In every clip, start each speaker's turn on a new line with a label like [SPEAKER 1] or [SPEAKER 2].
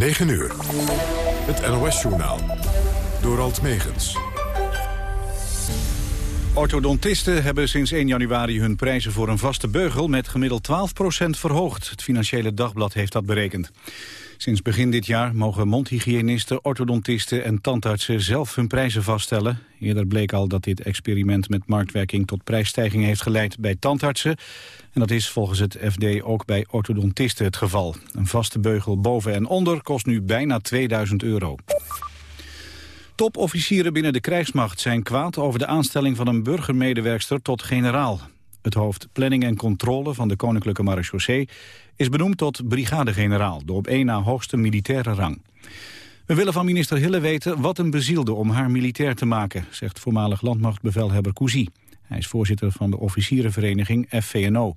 [SPEAKER 1] 9 uur. Het NOS-journaal. Door Alt Megens.
[SPEAKER 2] Orthodontisten hebben sinds 1 januari hun prijzen voor een vaste beugel met gemiddeld 12% verhoogd. Het Financiële Dagblad heeft dat berekend. Sinds begin dit jaar mogen mondhygiënisten, orthodontisten en tandartsen zelf hun prijzen vaststellen. Eerder bleek al dat dit experiment met marktwerking tot prijsstijging heeft geleid bij tandartsen. En dat is volgens het FD ook bij orthodontisten het geval. Een vaste beugel boven en onder kost nu bijna 2000 euro. Topofficieren binnen de krijgsmacht zijn kwaad over de aanstelling van een burgermedewerkster tot generaal. Het hoofd planning en controle van de Koninklijke Marechaussee is benoemd tot brigadegeneraal, de op één na hoogste militaire rang. We willen van minister Hille weten wat hem bezielde om haar militair te maken, zegt voormalig landmachtbevelhebber Cousy. Hij is voorzitter van de officierenvereniging FVNO.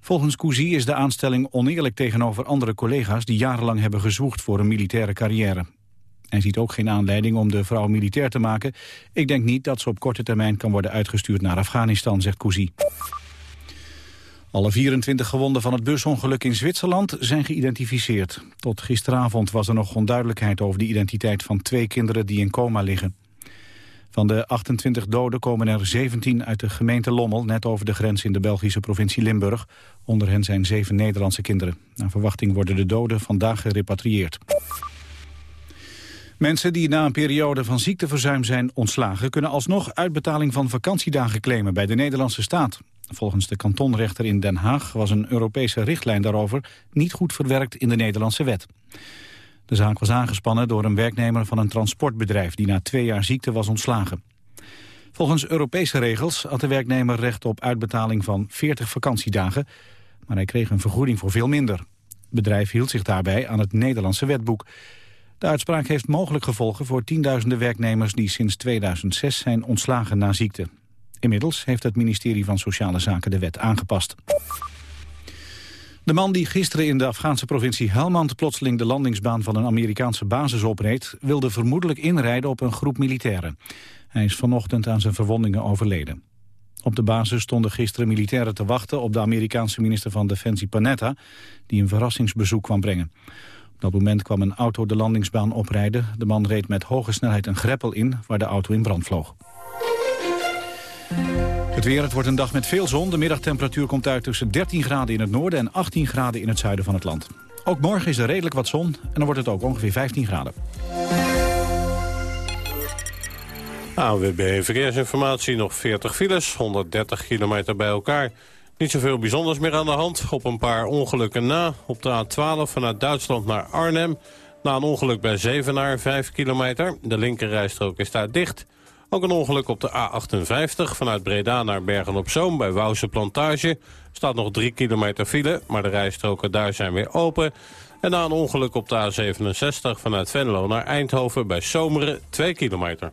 [SPEAKER 2] Volgens Cousy is de aanstelling oneerlijk tegenover andere collega's die jarenlang hebben gezwoegd voor een militaire carrière. Hij ziet ook geen aanleiding om de vrouw militair te maken. Ik denk niet dat ze op korte termijn kan worden uitgestuurd naar Afghanistan, zegt Cousy. Alle 24 gewonden van het busongeluk in Zwitserland zijn geïdentificeerd. Tot gisteravond was er nog onduidelijkheid over de identiteit van twee kinderen die in coma liggen. Van de 28 doden komen er 17 uit de gemeente Lommel, net over de grens in de Belgische provincie Limburg. Onder hen zijn zeven Nederlandse kinderen. Naar verwachting worden de doden vandaag gerepatrieerd. Mensen die na een periode van ziekteverzuim zijn ontslagen... kunnen alsnog uitbetaling van vakantiedagen claimen bij de Nederlandse staat. Volgens de kantonrechter in Den Haag was een Europese richtlijn daarover... niet goed verwerkt in de Nederlandse wet. De zaak was aangespannen door een werknemer van een transportbedrijf... die na twee jaar ziekte was ontslagen. Volgens Europese regels had de werknemer recht op uitbetaling van 40 vakantiedagen... maar hij kreeg een vergoeding voor veel minder. Het bedrijf hield zich daarbij aan het Nederlandse wetboek... De uitspraak heeft mogelijk gevolgen voor tienduizenden werknemers die sinds 2006 zijn ontslagen na ziekte. Inmiddels heeft het ministerie van Sociale Zaken de wet aangepast. De man die gisteren in de Afghaanse provincie Helmand plotseling de landingsbaan van een Amerikaanse basis opreed, wilde vermoedelijk inrijden op een groep militairen. Hij is vanochtend aan zijn verwondingen overleden. Op de basis stonden gisteren militairen te wachten op de Amerikaanse minister van Defensie Panetta, die een verrassingsbezoek kwam brengen. Dat moment kwam een auto de landingsbaan oprijden. De man reed met hoge snelheid een greppel in, waar de auto in brand vloog. Het weer, het wordt een dag met veel zon. De middagtemperatuur komt uit tussen 13 graden in het noorden en 18 graden in het zuiden van het land. Ook morgen is er redelijk wat zon en dan wordt het ook ongeveer 15 graden.
[SPEAKER 3] AWB Verkeersinformatie, nog 40 files, 130 kilometer bij elkaar. Niet zoveel bijzonders meer aan de hand. Op een paar ongelukken na. Op de A12 vanuit Duitsland naar Arnhem. Na een ongeluk bij Zevenaar, 5 kilometer. De linkerrijstrook is daar dicht. Ook een ongeluk op de A58 vanuit Breda naar Bergen-op-Zoom... bij Wouwse Plantage. Staat nog 3 kilometer file, maar de rijstroken daar zijn weer open. En na een ongeluk op de A67 vanuit Venlo naar Eindhoven... bij Zomeren, 2 kilometer.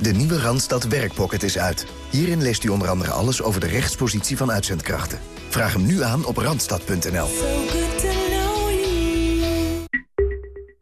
[SPEAKER 4] De nieuwe Randstad Werkpocket is uit. Hierin leest u onder andere alles over de rechtspositie van uitzendkrachten. Vraag hem nu aan op randstad.nl.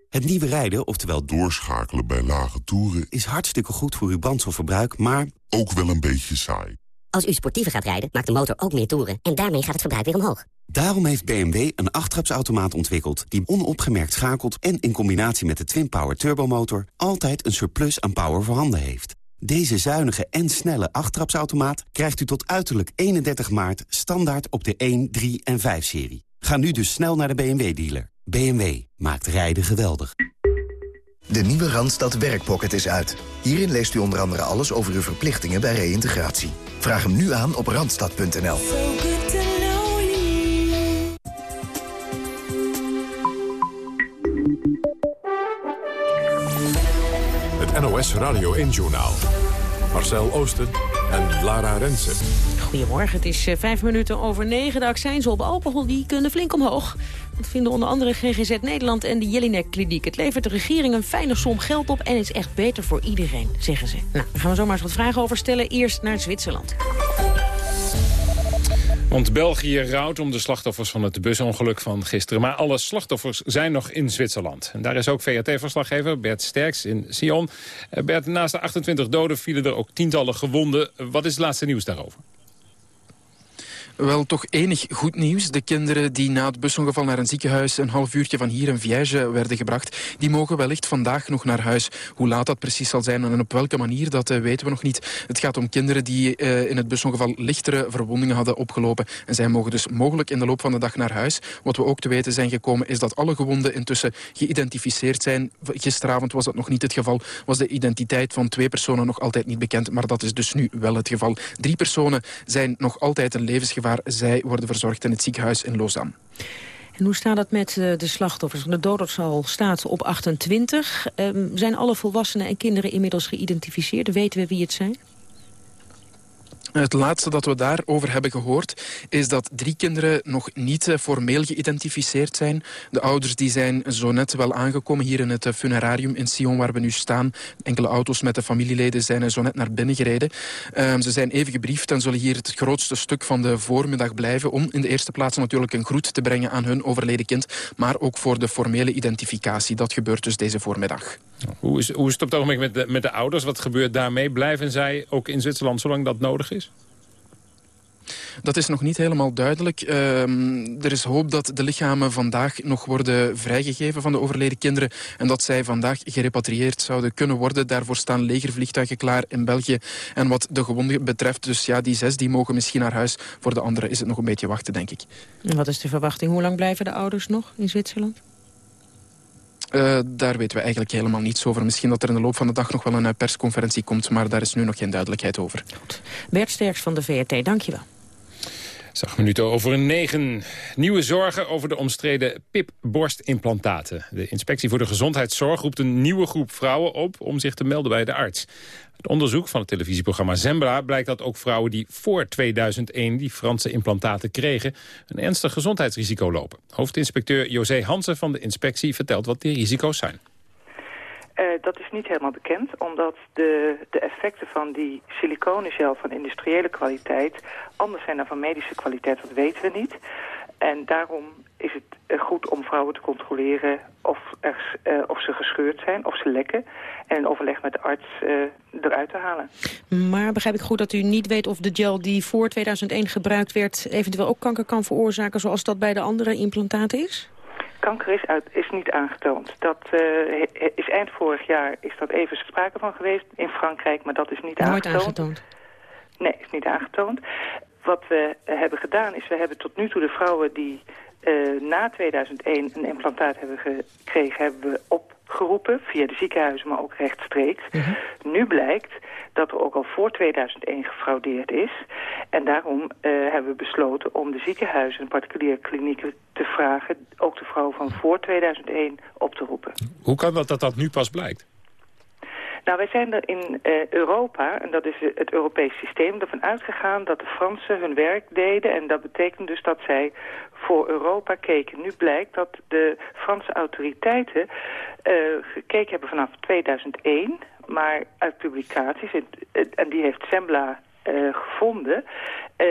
[SPEAKER 5] Het nieuwe rijden, oftewel
[SPEAKER 6] doorschakelen bij lage toeren...
[SPEAKER 5] is hartstikke goed voor uw brandstofverbruik, maar...
[SPEAKER 6] ook wel een beetje saai.
[SPEAKER 7] Als u sportiever gaat rijden, maakt de motor ook meer toeren... en daarmee gaat het verbruik weer omhoog.
[SPEAKER 5] Daarom heeft BMW een achttrapsautomaat ontwikkeld... die onopgemerkt schakelt en in combinatie met de Twin-Power turbomotor... altijd een surplus aan power voorhanden heeft. Deze zuinige en snelle achttrapsautomaat krijgt u tot uiterlijk 31 maart... standaard op de 1, 3 en 5-serie. Ga nu dus snel naar de BMW-dealer. BMW maakt rijden geweldig.
[SPEAKER 4] De nieuwe Randstad Werkpocket is uit. Hierin leest u onder andere alles over uw verplichtingen bij reïntegratie. Vraag hem nu aan op randstad.nl.
[SPEAKER 1] Het NOS Radio 1-journaal. Marcel Oosten en Lara Rensen.
[SPEAKER 8] Goedemorgen, het is eh, vijf minuten over negen. De accijns op alcohol die kunnen flink omhoog. Dat vinden onder andere GGZ Nederland en de Jelinek Kliniek. Het levert de regering een fijne som geld op en is echt beter voor iedereen, zeggen ze. Nou, daar gaan we zomaar eens wat vragen over stellen. Eerst naar Zwitserland.
[SPEAKER 9] Want België rouwt om de slachtoffers van het busongeluk van gisteren. Maar alle slachtoffers zijn nog in Zwitserland. En daar is ook VAT-verslaggever Bert Sterks in Sion. Eh, Bert, naast de 28 doden vielen er ook tientallen gewonden. Wat is het laatste nieuws daarover?
[SPEAKER 10] Wel, toch enig goed nieuws. De kinderen die na het busongeval naar een ziekenhuis... een half uurtje van hier in Viège werden gebracht... die mogen wellicht vandaag nog naar huis. Hoe laat dat precies zal zijn en op welke manier, dat uh, weten we nog niet. Het gaat om kinderen die uh, in het busongeval lichtere verwondingen hadden opgelopen. En zij mogen dus mogelijk in de loop van de dag naar huis. Wat we ook te weten zijn gekomen is dat alle gewonden intussen geïdentificeerd zijn. Gisteravond was dat nog niet het geval. Was de identiteit van twee personen nog altijd niet bekend. Maar dat is dus nu wel het geval. Drie personen zijn nog altijd een levensgevaar waar zij worden verzorgd in het ziekenhuis in Lausanne.
[SPEAKER 8] En hoe staat het met eh, de slachtoffers? De dodental staat op 28. Um, zijn alle volwassenen en kinderen inmiddels geïdentificeerd? Weten we wie het zijn?
[SPEAKER 10] Het laatste dat we daarover hebben gehoord is dat drie kinderen nog niet eh, formeel geïdentificeerd zijn. De ouders die zijn zo net wel aangekomen hier in het eh, funerarium in Sion waar we nu staan. Enkele auto's met de familieleden zijn zo net naar binnen gereden. Um, ze zijn even gebriefd en zullen hier het grootste stuk van de voormiddag blijven om in de eerste plaats natuurlijk een groet te brengen aan hun overleden kind, maar ook voor de formele identificatie. Dat gebeurt dus deze voormiddag.
[SPEAKER 9] Hoe is, hoe is het op het ogenblik met de, met de ouders? Wat gebeurt daarmee? Blijven zij ook in Zwitserland zolang dat nodig is?
[SPEAKER 10] Dat is nog niet helemaal duidelijk. Uh, er is hoop dat de lichamen vandaag nog worden vrijgegeven van de overleden kinderen en dat zij vandaag gerepatrieerd zouden kunnen worden. Daarvoor staan legervliegtuigen klaar in België. En wat de gewonden betreft, dus ja, die zes die mogen misschien naar huis. Voor de anderen is het nog een beetje wachten, denk ik.
[SPEAKER 8] En wat is de verwachting? Hoe lang blijven de ouders nog in Zwitserland?
[SPEAKER 10] Uh, daar weten we eigenlijk helemaal niets over. Misschien dat er in de loop van de dag nog wel een eh, persconferentie komt... maar daar is nu nog geen duidelijkheid over.
[SPEAKER 8] Goed. Bert Sterks van de VRT, dankjewel.
[SPEAKER 9] Zag minuten over een negen. Nieuwe zorgen over de omstreden PIP-borstimplantaten. De Inspectie voor de Gezondheidszorg roept een nieuwe groep vrouwen op... om zich te melden bij de arts. Het onderzoek van het televisieprogramma Zembla blijkt dat ook vrouwen die voor 2001 die Franse implantaten kregen... een ernstig gezondheidsrisico lopen. Hoofdinspecteur José Hansen van de inspectie vertelt wat die risico's zijn.
[SPEAKER 11] Uh, dat is niet helemaal bekend, omdat de, de effecten van die siliconengel van industriële kwaliteit anders zijn dan van medische kwaliteit, dat weten we niet. En daarom is het eh, goed om vrouwen te controleren of, er, uh, of ze gescheurd zijn, of ze lekken. En overleg met de arts eruit te halen.
[SPEAKER 8] Maar begrijp ik goed dat u niet weet of de gel die voor 2001 gebruikt werd... eventueel ook kanker kan veroorzaken zoals dat bij de andere implantaten is?
[SPEAKER 11] Kanker is, uit, is niet aangetoond. Dat uh, is eind vorig jaar is dat even sprake van geweest in Frankrijk, maar dat is niet
[SPEAKER 8] Nooit
[SPEAKER 11] aangetoond.
[SPEAKER 8] aangetoond.
[SPEAKER 11] Nee, is niet aangetoond. Wat we hebben gedaan is, we hebben tot nu toe de vrouwen die uh, na 2001 een implantaat hebben gekregen, hebben we opgeroepen via de ziekenhuizen, maar ook rechtstreeks. -hmm. Nu blijkt dat er ook al voor 2001 gefraudeerd is. En daarom uh, hebben we besloten om de ziekenhuizen en particuliere klinieken te vragen... ook de vrouw van voor 2001 op te roepen.
[SPEAKER 9] Hoe kan dat dat dat nu pas blijkt?
[SPEAKER 11] Nou, wij zijn er in uh, Europa, en dat is het Europees systeem, ervan uitgegaan dat de Fransen hun werk deden. En dat betekent dus dat zij voor Europa keken. Nu blijkt dat de Franse autoriteiten uh, gekeken hebben vanaf 2001, maar uit publicaties, en die heeft Sembla uh, gevonden,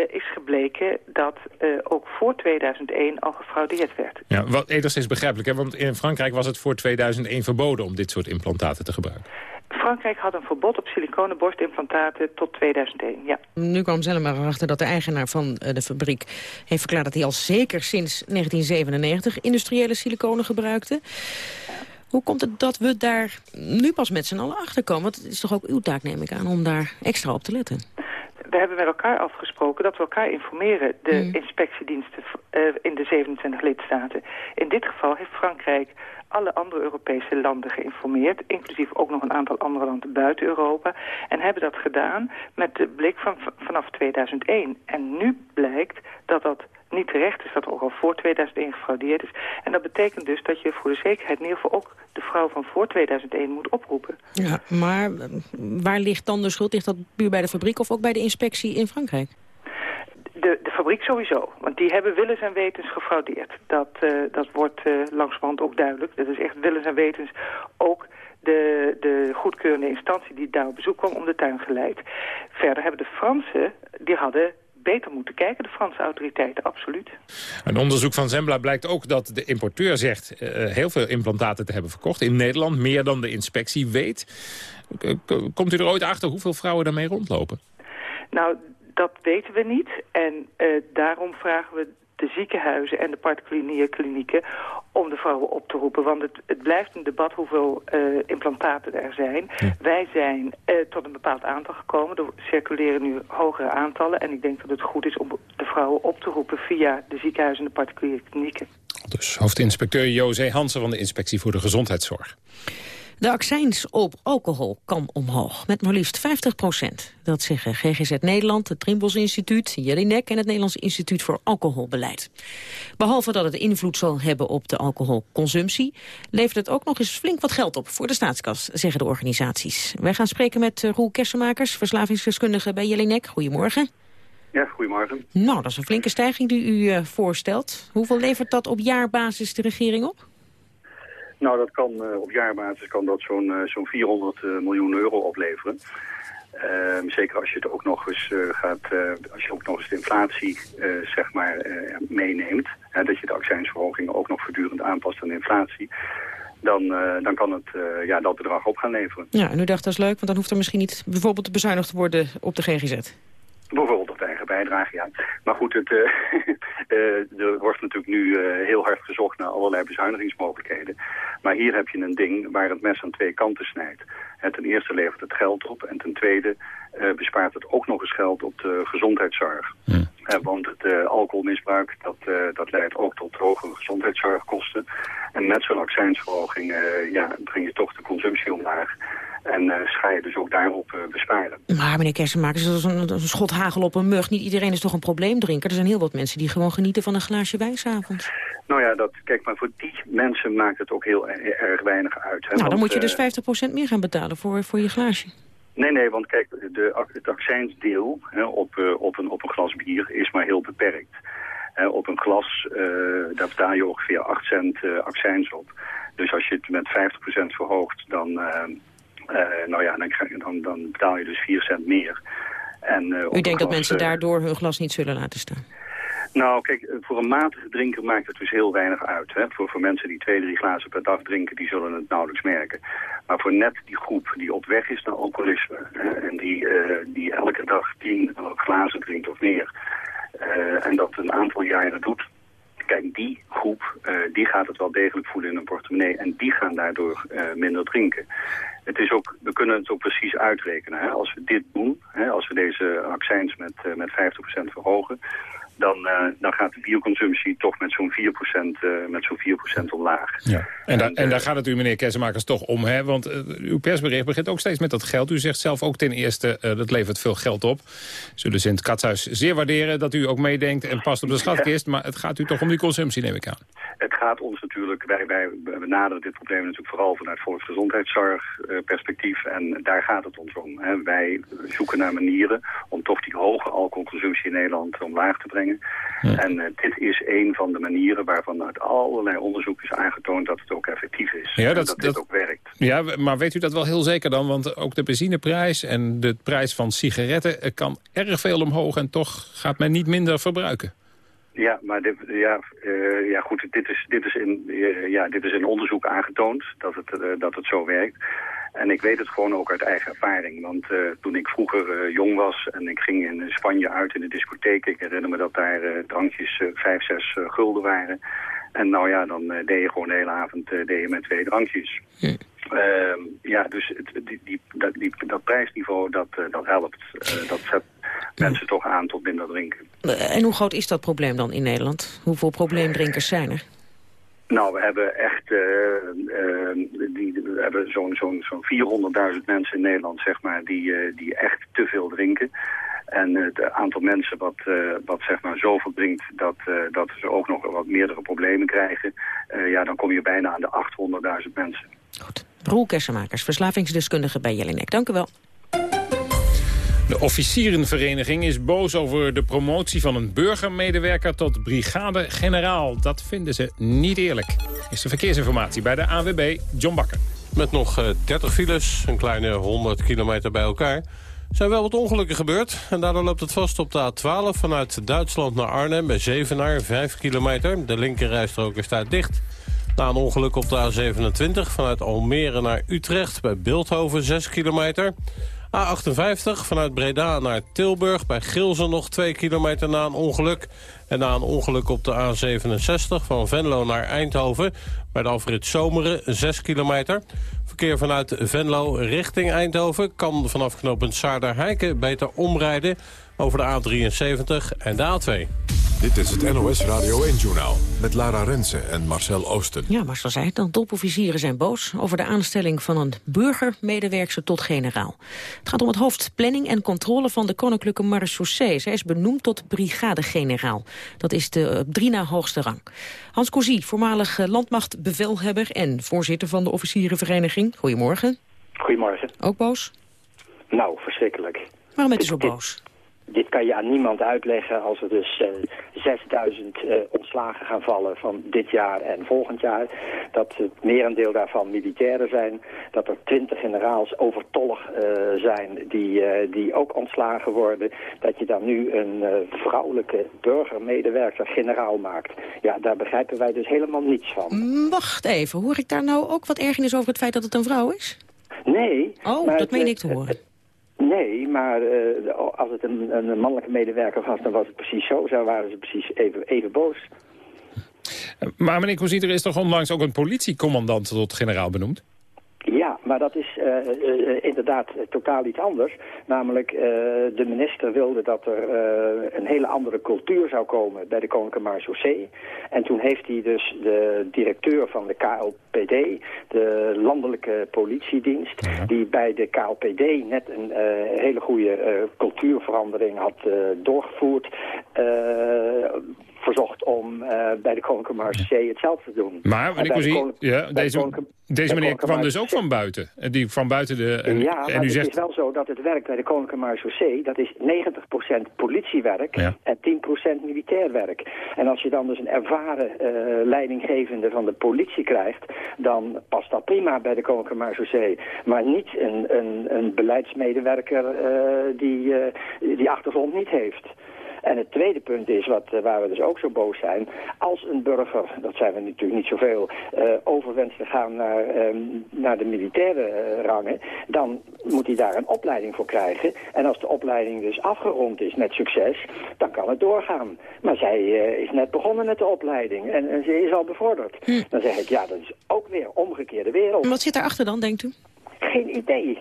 [SPEAKER 11] is gebleken dat ook voor 2001 al gefraudeerd werd.
[SPEAKER 9] Ja, wat enigszins begrijpelijk, hè? want in Frankrijk was het voor 2001 verboden om dit soort implantaten te gebruiken.
[SPEAKER 11] Frankrijk had een verbod op siliconen borstimplantaten tot 2001, ja.
[SPEAKER 8] Nu kwam Zellema erachter dat de eigenaar van de fabriek heeft verklaard dat hij al zeker sinds 1997 industriële siliconen gebruikte. Hoe komt het dat we daar nu pas met z'n allen achter komen? Want het is toch ook uw taak, neem ik aan, om daar extra op te letten?
[SPEAKER 11] We hebben met elkaar afgesproken dat we elkaar informeren, de mm. inspectiediensten uh, in de 27 lidstaten. In dit geval heeft Frankrijk alle andere Europese landen geïnformeerd, inclusief ook nog een aantal andere landen buiten Europa, en hebben dat gedaan met de blik van vanaf 2001. En nu blijkt dat dat niet terecht is dat er ook al voor 2001 gefraudeerd is. En dat betekent dus dat je voor de zekerheid in ieder geval ook de vrouw van voor 2001 moet oproepen.
[SPEAKER 8] Ja, maar waar ligt dan de schuld? Ligt dat puur bij de fabriek of ook bij de inspectie in Frankrijk?
[SPEAKER 11] De, de fabriek sowieso, want die hebben willens en wetens gefraudeerd. Dat, uh, dat wordt uh, langzamerhand ook duidelijk. Dat is echt willens en wetens ook de, de goedkeurende instantie die daar op bezoek kwam om de tuin geleid. Verder hebben de Fransen, die hadden beter moeten kijken, de Franse autoriteiten, absoluut.
[SPEAKER 9] Een onderzoek van Zembla blijkt ook dat de importeur zegt... Uh, heel veel implantaten te hebben verkocht in Nederland, meer dan de inspectie weet. Komt u er ooit achter hoeveel vrouwen daarmee rondlopen?
[SPEAKER 11] Nou, dat weten we niet. En uh, daarom vragen we de ziekenhuizen en de particuliere klinieken om de vrouwen op te roepen. Want het, het blijft een debat hoeveel uh, implantaten er zijn. Wij zijn uh, tot een bepaald aantal gekomen. Er circuleren nu hogere aantallen. En ik denk dat het goed is om de vrouwen op te roepen via de ziekenhuizen en de particuliere klinieken.
[SPEAKER 9] Dus hoofdinspecteur José Hansen van de Inspectie voor de Gezondheidszorg.
[SPEAKER 8] De accijns op alcohol kan omhoog, met maar liefst 50 procent. Dat zeggen GGZ Nederland, het Trimbos Instituut, Jelinek... en het Nederlands Instituut voor Alcoholbeleid. Behalve dat het invloed zal hebben op de alcoholconsumptie... levert het ook nog eens flink wat geld op voor de staatskas, zeggen de organisaties. Wij gaan spreken met eh, Roel Kersenmakers, verslavingsdeskundige bij Jelinek. Goedemorgen.
[SPEAKER 12] Ja, goedemorgen.
[SPEAKER 8] Nou, dat is een flinke stijging die u uh, voorstelt. Hoeveel levert dat op jaarbasis de regering op?
[SPEAKER 12] Nou, dat kan uh, op jaarbasis kan dat zo'n uh, zo'n 400 uh, miljoen euro opleveren. Ehm, zeker als je het ook nog eens gaat, als je ook nog eens de inflatie zeg maar meeneemt, hè, dat je de accijnsverhogingen ook nog voortdurend aanpast aan de inflatie. Dan, dan kan het ja, dat bedrag op gaan leveren.
[SPEAKER 8] Ja, en u dacht dat is leuk, want dan hoeft er misschien niet bijvoorbeeld bezuinigd te worden op de GGZ.
[SPEAKER 12] Bijvoorbeeld op de eigen bijdrage, ja. Maar goed, het, uh, uh, er wordt natuurlijk nu uh, heel hard gezocht naar allerlei bezuinigingsmogelijkheden. Maar hier heb je een ding waar het mes aan twee kanten snijdt. En ten eerste levert het geld op en ten tweede bespaart het ook nog eens geld op de gezondheidszorg. Ja. want het alcoholmisbruik, dat, dat leidt ook tot hogere gezondheidszorgkosten. En met zo'n accijnsverhoging ja, breng je toch de consumptie omlaag. En uh, ga je dus ook daarop uh, besparen.
[SPEAKER 8] Maar meneer Kersenmakers, dat is een, een schot hagel op een mug. Niet iedereen is toch een probleemdrinker? Er zijn heel wat mensen die gewoon genieten van een glaasje wijn s'avonds.
[SPEAKER 12] Nou ja, dat, kijk, maar voor die mensen maakt het ook heel erg weinig uit. Hè?
[SPEAKER 8] Nou, dan
[SPEAKER 12] want,
[SPEAKER 8] moet je dus 50% meer gaan betalen voor, voor je glaasje.
[SPEAKER 12] Nee, nee, want kijk, de, het accijnsdeel hè, op, uh, op, een, op een glas bier is maar heel beperkt. Uh, op een glas, uh, daar betaal je ongeveer 8 cent accijns op. Dus als je het met 50% verhoogt, dan, uh, nou ja, dan, dan, dan, betaal je dus 4 cent meer. En, uh,
[SPEAKER 8] U denkt dat mensen daardoor hun glas niet zullen laten staan?
[SPEAKER 12] Nou, kijk, voor een matige drinker maakt het dus heel weinig uit. Hè? Voor, voor mensen die twee, drie glazen per dag drinken, die zullen het nauwelijks merken. Maar voor net die groep die op weg is naar alcoholisme... Hè, en die, uh, die elke dag tien glazen drinkt of meer... Uh, en dat een aantal jaren doet... Kijk, die groep, uh, die gaat het wel degelijk voelen in een portemonnee... en die gaan daardoor minder drinken. Het is ook, we kunnen het ook precies uitrekenen. Hè? Als we dit doen, hè, als we deze accijns met, uh, met 50% verhogen... Dan, uh, dan gaat de bioconsumptie toch met zo'n 4%, uh, met zo'n 4% omlaag.
[SPEAKER 9] Ja. En, da en, en daar gaat het u, meneer Kessemakers, toch om. Hè? Want uw persbericht begint ook steeds met dat geld. U zegt zelf ook ten eerste, dat levert veel geld op. Zullen ze in het katshuis zeer waarderen dat u ook meedenkt en past op de schatkist. Maar het gaat u toch om die consumptie, neem ik aan.
[SPEAKER 12] Het gaat ons natuurlijk, wij, wij benaderen dit probleem natuurlijk vooral vanuit volksgezondheidszorg perspectief. En daar gaat het ons om. Hè. Wij zoeken naar manieren om toch die hoge alcoholconsumptie in Nederland omlaag te brengen. Ja. En uh, dit is een van de manieren waarvan uit allerlei onderzoek is aangetoond dat het ook effectief is.
[SPEAKER 9] Ja,
[SPEAKER 12] dat, dat dit dat, ook werkt.
[SPEAKER 9] Ja, maar weet u dat wel heel zeker dan? Want ook de benzineprijs en de prijs van sigaretten kan erg veel omhoog en toch gaat men niet minder verbruiken.
[SPEAKER 12] Ja, maar dit, ja, uh, ja, goed, dit is, dit, is in, uh, ja, dit is in onderzoek aangetoond dat het, uh, dat het zo werkt. En ik weet het gewoon ook uit eigen ervaring. Want toen ik vroeger jong was en ik ging in Spanje uit in de discotheek... ik herinner me dat daar drankjes vijf, zes gulden waren. En nou ja, dan deed je gewoon de hele avond deed je met twee drankjes. Ja. Ehm, ja, dus het, die, die, dat, die, dat prijsniveau, dat, dat helpt. dat zet mensen toch aan tot minder drinken.
[SPEAKER 8] En hoe groot is dat probleem dan in Nederland? Hoeveel probleemdrinkers zijn er?
[SPEAKER 12] Nou, we hebben echt uh, uh, die, we hebben zo'n zo'n zo'n 400.000 mensen in Nederland, zeg maar, die, uh, die echt te veel drinken. En het aantal mensen wat, wat zeg maar zoveel drinkt dat, dat ze ook nog wat meerdere problemen krijgen, ja, dan kom je bijna aan de 800.000 mensen.
[SPEAKER 8] Goed. Roel Kersenmakers, verslavingsdeskundige bij Jelinek. Dank u wel.
[SPEAKER 9] De officierenvereniging is boos over de promotie van een burgermedewerker tot brigade-generaal. Dat vinden ze niet eerlijk. Is de verkeersinformatie bij de AWB John Bakker.
[SPEAKER 3] Met nog 30 files, een kleine 100 kilometer bij elkaar zijn wel wat ongelukken gebeurd. En daardoor loopt het vast op de A12 vanuit Duitsland naar Arnhem... bij Zevenaar, 5 kilometer. De linkerrijstrook is daar dicht. Na een ongeluk op de A27 vanuit Almere naar Utrecht... bij Beeldhoven, 6 kilometer. A58 vanuit Breda naar Tilburg. Bij Gilzen nog 2 kilometer na een ongeluk. En na een ongeluk op de A67 van Venlo naar Eindhoven... bij de afrit Zomeren 6 kilometer. Verkeer vanuit Venlo richting Eindhoven... kan vanaf knooppunt Saarder-Heiken beter omrijden over de A73 en de A2.
[SPEAKER 1] Dit is het NOS Radio 1-journaal met Lara Rensen en Marcel Oosten.
[SPEAKER 8] Ja, Marcel zei het, dan topofficieren zijn boos over de aanstelling van een burgermedewerkster tot generaal. Het gaat om het hoofd planning en controle van de Koninklijke Marechaussee. Zij is benoemd tot brigadegeneraal. Dat is de uh, drie na hoogste rang. Hans Cousy, voormalig uh, landmachtbevelhebber en voorzitter van de officierenvereniging. Goedemorgen.
[SPEAKER 13] Goedemorgen.
[SPEAKER 8] Ook boos?
[SPEAKER 13] Nou, verschrikkelijk.
[SPEAKER 8] Waarom bent u zo boos?
[SPEAKER 13] Dit kan je aan niemand uitleggen als er dus uh, 6000 uh, ontslagen gaan vallen van dit jaar en volgend jaar. Dat het merendeel daarvan militairen zijn. Dat er 20 generaals overtollig uh, zijn die, die ook ontslagen worden. Dat je dan nu een vrouwelijke burgermedewerker generaal maakt. Ja, daar begrijpen wij dus helemaal niets van.
[SPEAKER 8] Wacht even, hoor ik daar nou ook wat ergernis over het feit dat het een vrouw is?
[SPEAKER 13] Nee.
[SPEAKER 8] Oh, dat meen ik te horen.
[SPEAKER 13] Nee, maar uh, als het een, een, mannelijke medewerker was, dan was het precies zo. Zo waren ze precies even, even boos.
[SPEAKER 9] Maar meneer Koziet, er is toch onlangs ook een politiecommandant tot generaal benoemd?
[SPEAKER 13] Ja, maar dat is uh, uh, inderdaad totaal iets anders. Namelijk, uh, de minister wilde dat er een hele andere cultuur zou komen bij de Koninklijke Marechaussee. En toen heeft hij dus de directeur van de KLPD, de landelijke politiedienst, ja. die bij de KLPD net een hele goede cultuurverandering had doorgevoerd verzocht om uh, bij de Koninklijke Marechaussee hetzelfde te doen.
[SPEAKER 9] Maar, meneer Cousy, ja, deze, deze meneer kwam dus ook van buiten. Die van buiten de... En,
[SPEAKER 13] ja, maar
[SPEAKER 9] en u
[SPEAKER 13] het
[SPEAKER 9] zegt...
[SPEAKER 13] is wel zo dat het werk bij de Koninklijke Marechaussee... dat is 90% politiewerk
[SPEAKER 9] ja.
[SPEAKER 13] en 10% militair werk. En als je dan dus een ervaren uh, leidinggevende van de politie krijgt... dan past dat prima bij de Koninklijke Marechaussee. Maar niet een, een, een beleidsmedewerker uh, die die achtergrond niet heeft. En het tweede punt is, wat, uh, waar we dus ook zo boos zijn... als een burger, dat zijn we natuurlijk niet zoveel... Uh, overwenst te gaan naar, um, naar de militaire uh, rangen... dan moet hij daar een opleiding voor krijgen. En als de opleiding dus afgerond is met succes, dan kan het doorgaan. Maar zij is net begonnen met de opleiding en, en ze is al bevorderd. Hm. Dan zeg ik, ja, dat is ook weer omgekeerde wereld.
[SPEAKER 8] En wat zit daarachter dan, denkt u?
[SPEAKER 13] Geen idee.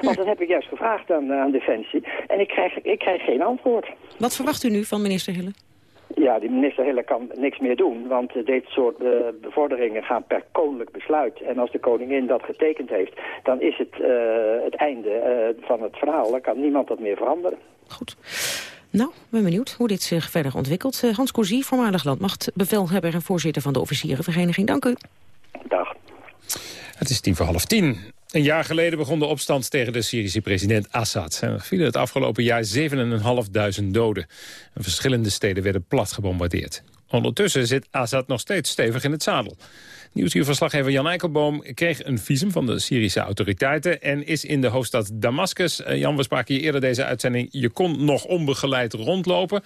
[SPEAKER 13] Want dat heb ik juist gevraagd aan, aan Defensie. En ik krijg, ik krijg geen antwoord.
[SPEAKER 8] Wat verwacht u nu van minister Hille?
[SPEAKER 13] Ja, die minister Hille kan niks meer doen. Want uh, dit soort uh, bevorderingen gaan per koninklijk besluit. En als de koningin dat getekend heeft, dan is het uh, het einde van het verhaal. Dan kan niemand dat meer veranderen.
[SPEAKER 8] Goed. Nou, ben benieuwd hoe dit zich verder ontwikkelt. Hans Cousy, voormalig landmacht, bevelhebber en voorzitter van de officierenvereniging. Dank u.
[SPEAKER 13] Dag.
[SPEAKER 9] Het is tien voor half tien. Een jaar geleden begon de opstand tegen de Syrische president Assad. Er vielen het afgelopen jaar 7.500 doden. En verschillende steden werden plat gebombardeerd. Ondertussen zit Assad nog steeds stevig in het zadel. Nieuwsuurverslaggever Jan Eikelboom kreeg een visum van de Syrische autoriteiten... en is in de hoofdstad Damascus. Uh, Jan, we spraken je eerder deze uitzending. Je kon nog onbegeleid rondlopen.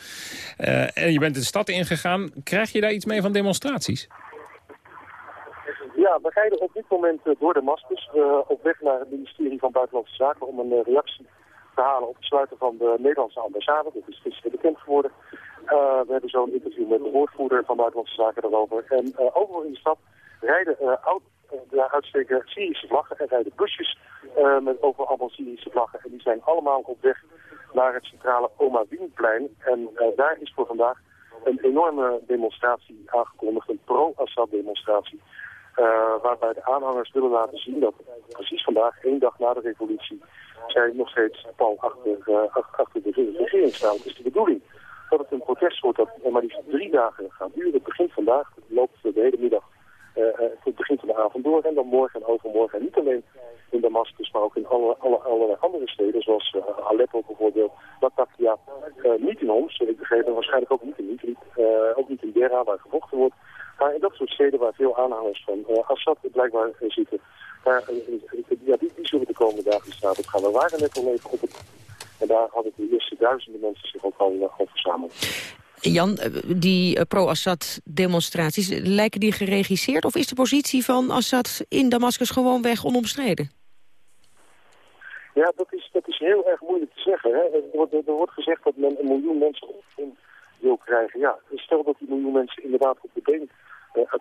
[SPEAKER 9] Uh, en je bent de stad ingegaan. Krijg je daar iets mee van demonstraties?
[SPEAKER 14] Ja, we rijden op dit moment door Damascus uh, op weg naar het ministerie van Buitenlandse Zaken om een uh, reactie te halen op het sluiten van de Nederlandse ambassade. Dat is gisteren bekend geworden. Uh, we hebben zo'n interview met de woordvoerder van Buitenlandse Zaken daarover. En overal in de stad rijden oud, de uitsteken Syrische vlaggen en rijden busjes met overal allemaal Syrische vlaggen. En die zijn allemaal op weg naar het centrale Oma Wienplein. En daar is voor vandaag een enorme demonstratie aangekondigd, een pro-Assad demonstratie. Uh, waarbij de aanhangers willen laten zien dat precies vandaag, één dag na de revolutie, zij nog steeds pal achter, uh, achter de regering staan. Het is de bedoeling dat het een protest wordt dat maar liefst drie dagen gaat duren. Het begint vandaag, het loopt de hele middag het begin van de avond door en dan morgen en overmorgen. En niet alleen in Damascus, maar ook in alle, alle, andere steden, zoals Aleppo bijvoorbeeld, Latakia, niet in Homs, ik begrepen, waarschijnlijk ook niet in Idlib, ook niet in Dera, waar gevochten wordt. Maar in dat soort steden waar veel aanhangers van Assad blijkbaar zitten, daar, ja, die, die zullen de komende dagen de straat op gaan. We waren net al even op het... En daar hadden de eerste duizenden mensen zich ook al, al verzameld.
[SPEAKER 8] Jan, die pro-Assad demonstraties, lijken die geregisseerd? Of is de positie van Assad in Damascus gewoon weg onomstreden?
[SPEAKER 14] Ja, dat is, dat is heel erg moeilijk te zeggen. Hè. Er, wordt, er wordt gezegd dat men een miljoen mensen op wil krijgen. Ja, stel dat die miljoen mensen inderdaad op de been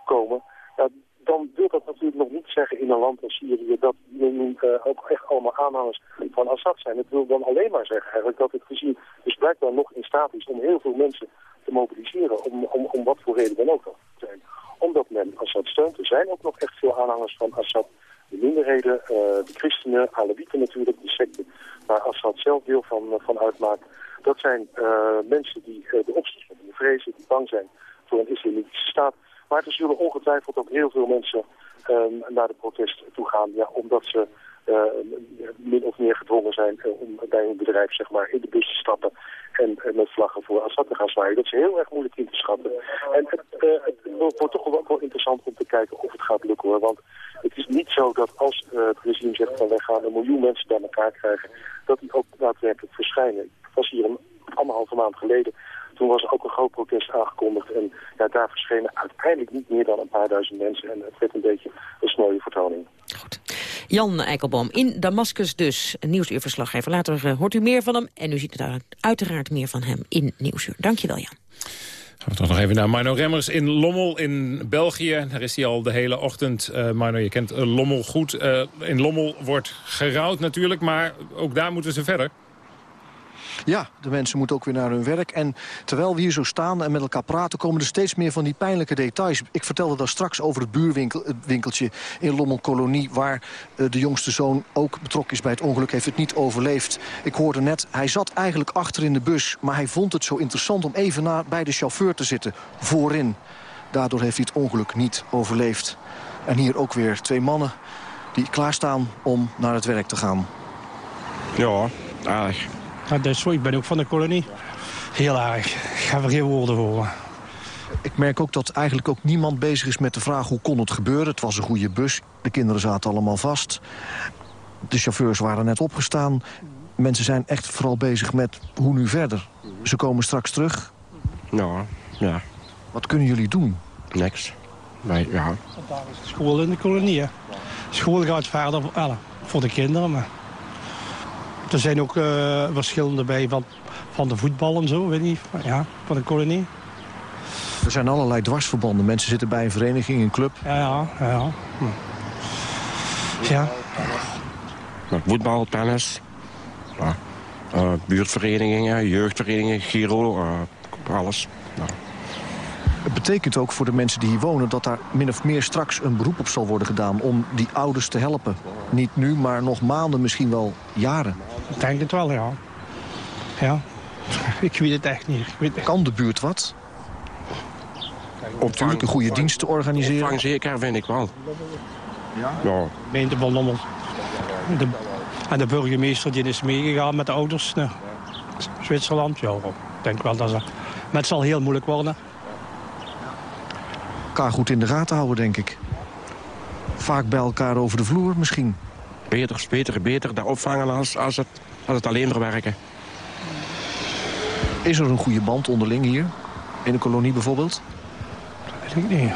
[SPEAKER 14] komen. Ja, dan wil dat natuurlijk nog niet zeggen in een land als Syrië dat miljoen uh, ook echt allemaal aanhangers van Assad zijn. Het wil dan alleen maar zeggen eigenlijk dat het gezien dus blijkbaar nog in staat is om heel veel mensen te mobiliseren, om, om, om wat voor reden dan ook te zijn. Omdat men Assad steunt. Er zijn ook nog echt veel aanhangers van Assad. De minderheden, uh, de christenen, Alewieten natuurlijk, de secte waar Assad zelf deel van, van uitmaakt. Dat zijn mensen die de opstand vrezen, die bang zijn voor een islamitische staat. Maar er zullen ongetwijfeld ook heel veel mensen um, naar de protest toe gaan, ja, omdat ze uh, min of meer gedwongen zijn uh, om bij hun bedrijf zeg maar, in de bus te stappen en uh, met vlaggen voor Assad te gaan zwaaien. Dat is heel erg moeilijk in te schatten. En het, het wordt toch wel, wel interessant om te kijken of het gaat lukken hoor. Want het is niet zo dat als het regime zegt van wij gaan een miljoen mensen bij elkaar krijgen, dat die ook daadwerkelijk verschijnen. Ik was hier een anderhalve maand geleden toen was er ook een groot protest aangekondigd. En ja, daar verschenen uiteindelijk niet meer dan een paar duizend mensen. En het werd een beetje een snooie vertoning.
[SPEAKER 8] Goed. Jan Eikelboom in Damascus dus. Nieuwsuurverslaggever. Later uh, hoort u meer van hem. En u ziet het uiteraard meer van hem in Nieuwsuur. Dankjewel Jan.
[SPEAKER 9] Gaan we toch nog even naar Marno Remmers in Lommel in België. Daar is hij al de hele ochtend. Uh, Marno, je kent uh, Lommel goed. Uh, in Lommel wordt gerouwd natuurlijk, maar ook daar moeten ze verder.
[SPEAKER 15] Ja, de mensen moeten ook weer naar hun werk. En terwijl we hier zo staan en met elkaar praten... komen er steeds meer van die pijnlijke details. Ik vertelde daar straks over het buurwinkeltje in Lommelkolonie... waar uh, de jongste zoon ook betrokken is bij het ongeluk. Heeft het niet overleefd. Ik hoorde net, hij zat eigenlijk achter in de bus... maar hij vond het zo interessant om even na, bij de chauffeur te zitten. Voorin. Daardoor heeft hij het ongeluk niet overleefd. En hier ook weer twee mannen die klaarstaan om naar het werk te gaan.
[SPEAKER 16] Ja, aardig.
[SPEAKER 17] Ja, dat is zo. Ik ben ook van de kolonie. Heel erg. Ik heb er geen woorden voor.
[SPEAKER 15] Ik merk ook dat eigenlijk ook niemand bezig is met de vraag hoe kon het gebeuren. Het was een goede bus. De kinderen zaten allemaal vast. De chauffeurs waren net opgestaan. Mensen zijn echt vooral bezig met hoe nu verder. Ze komen straks terug.
[SPEAKER 16] Ja, ja.
[SPEAKER 15] Wat kunnen jullie doen?
[SPEAKER 16] Niks. Nee, ja.
[SPEAKER 17] Daar is de school in de kolonie. Hè. School gaat verder voor, voor de kinderen, maar... Er zijn ook uh, verschillende bij van, van de voetbal en zo, weet niet. Ja, van de kolonie.
[SPEAKER 15] Er zijn allerlei dwarsverbanden. Mensen zitten bij een vereniging, een club.
[SPEAKER 17] Ja, ja, ja. Ja.
[SPEAKER 16] Voetbal, tennis. Ja. Uh, buurtverenigingen, jeugdverenigingen, Giro, uh, alles. Ja.
[SPEAKER 15] Het betekent ook voor de mensen die hier wonen... dat daar min of meer straks een beroep op zal worden gedaan... om die ouders te helpen. Niet nu, maar nog maanden, misschien wel jaren.
[SPEAKER 17] Ik denk het wel, ja. Ja. Ik weet het echt niet. Weet...
[SPEAKER 15] Kan de buurt wat? Om natuurlijk een goede dienst te organiseren?
[SPEAKER 16] Opvang zeker, vind ik wel.
[SPEAKER 17] Ja? Ja. Gemeente van Lommel. De, en de burgemeester die is meegegaan met de ouders naar Zwitserland. Ja, ik denk wel dat ze... Maar het zal heel moeilijk worden
[SPEAKER 15] elkaar goed in de gaten houden, denk ik. Vaak bij elkaar over de vloer misschien.
[SPEAKER 16] Beter, beter, beter daar opvangen als, als, het, als het alleen maar werken.
[SPEAKER 15] Is er een goede band onderling hier? In de kolonie bijvoorbeeld?
[SPEAKER 17] Dat weet ik niet.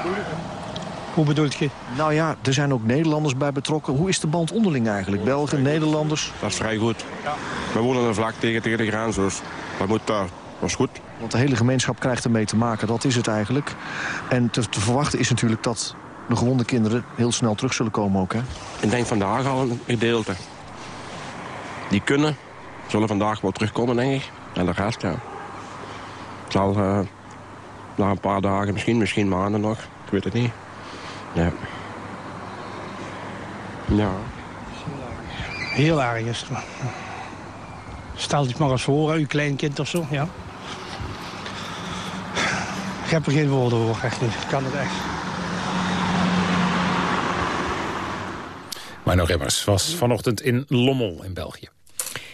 [SPEAKER 17] Hoe bedoelt je?
[SPEAKER 15] Nou ja, er zijn ook Nederlanders bij betrokken. Hoe is de band onderling eigenlijk? Belgen, Nederlanders?
[SPEAKER 16] Dat is vrij goed. We wonen er vlak tegen, tegen de grens, dus dat moet daar. Dat is goed.
[SPEAKER 15] Want de hele gemeenschap krijgt ermee te maken, dat is het eigenlijk. En te, te verwachten is natuurlijk dat de gewonde kinderen heel snel terug zullen komen ook, hè?
[SPEAKER 16] Ik denk vandaag al een gedeelte. Die kunnen, zullen vandaag wel terugkomen, denk ik. En de rest, ja. Het zal uh, na een paar dagen, misschien, misschien maanden nog. Ik weet het niet. Ja. Ja.
[SPEAKER 17] Heel erg is het. Stel je maar eens voor, uw kleinkind of zo, ja. Ik heb er geen woorden voor, echt niet. Ik kan het echt.
[SPEAKER 9] Marno Remmers was vanochtend in Lommel in België.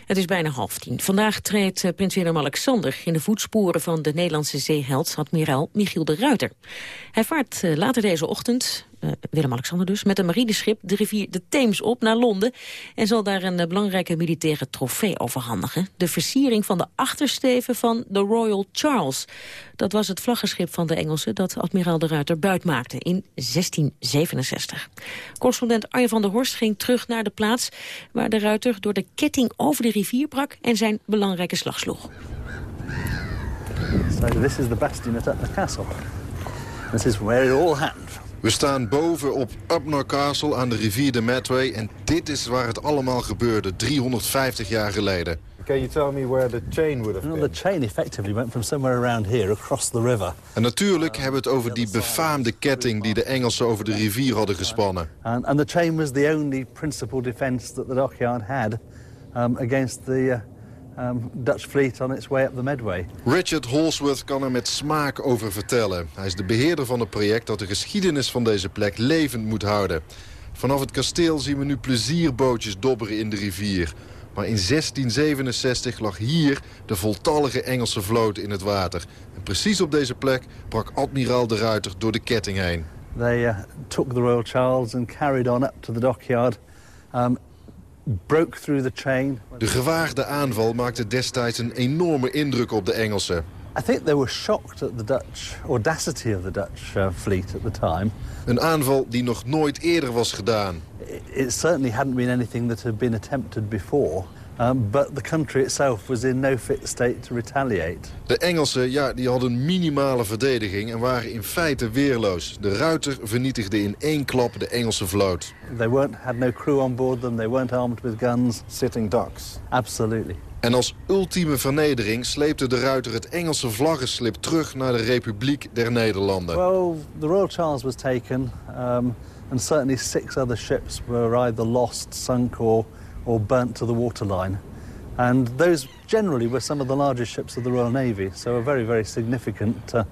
[SPEAKER 8] Het is bijna half tien. Vandaag treedt eh, prins Willem-Alexander in de voetsporen van de Nederlandse zeeheld admiraal Michiel de Ruiter. Hij vaart eh, later deze ochtend, uh, Willem-Alexander dus, met een marineschip de rivier de Theems op naar Londen en zal daar een belangrijke militaire trofee overhandigen. De versiering van de achtersteven van de Royal Charles. Dat was het vlaggenschip van de Engelsen dat admiraal de Ruiter buit maakte in 1667. Correspondent Arjen van der Horst ging terug naar de plaats waar de Ruiter door de ketting over de rivier brak en zijn belangrijke slag sloeg.
[SPEAKER 18] This is the bastion at Upnor Castle. This is where it all happened.
[SPEAKER 19] We staan boven op Upnor Castle aan de rivier de Medway... en dit is waar het allemaal gebeurde, 350 jaar geleden.
[SPEAKER 18] Can you tell me where the chain would have been? Well, the chain effectively went from somewhere around here across the river.
[SPEAKER 19] En natuurlijk hebben we het over die befaamde ketting die de Engelsen over de rivier hadden gespannen.
[SPEAKER 18] And, and the chain was the only principal defense that the dockyard had um, against the uh, um, Dutch fleet on its way up the Medway.
[SPEAKER 19] Richard Holsworth kan er met smaak over vertellen. Hij is de beheerder van het project dat de geschiedenis van deze plek levend moet houden. Vanaf het kasteel zien we nu plezierbootjes dobberen in de rivier. Maar in 1667 lag hier de voltallige Engelse vloot in het water. En precies op deze plek brak admiraal de Ruiter door de ketting heen.
[SPEAKER 18] They uh, took the Royal Charles and carried on up to the dockyard. Um,
[SPEAKER 19] De gewaagde aanval maakte destijds een enorme indruk op de Engelsen.
[SPEAKER 18] I think they were shocked at the Dutch audacity of the Dutch uh, fleet at the time.
[SPEAKER 19] Een aanval die nog nooit eerder was gedaan.
[SPEAKER 18] It certainly hadn't been anything that had been attempted before. Um, but the country itself was in no fit state to retaliate.
[SPEAKER 19] De Engelsen ja, die hadden minimale verdediging en waren in feite weerloos. De Ruiter vernietigde in één klap de Engelse vloot.
[SPEAKER 18] They weren't, had no crew on board them, they weren't armed with guns.
[SPEAKER 19] Sitting ducks.
[SPEAKER 18] Absolutely.
[SPEAKER 19] En als ultieme vernedering sleepte de Ruiter het Engelse vlaggenslip terug naar de Republiek der Nederlanden.
[SPEAKER 18] Well, the Royal Charles was taken um, and certainly six other ships were either lost, sunk or, or burnt to the waterline. And those generally were some of the largest ships of the Royal Navy, so a very, very significant uh,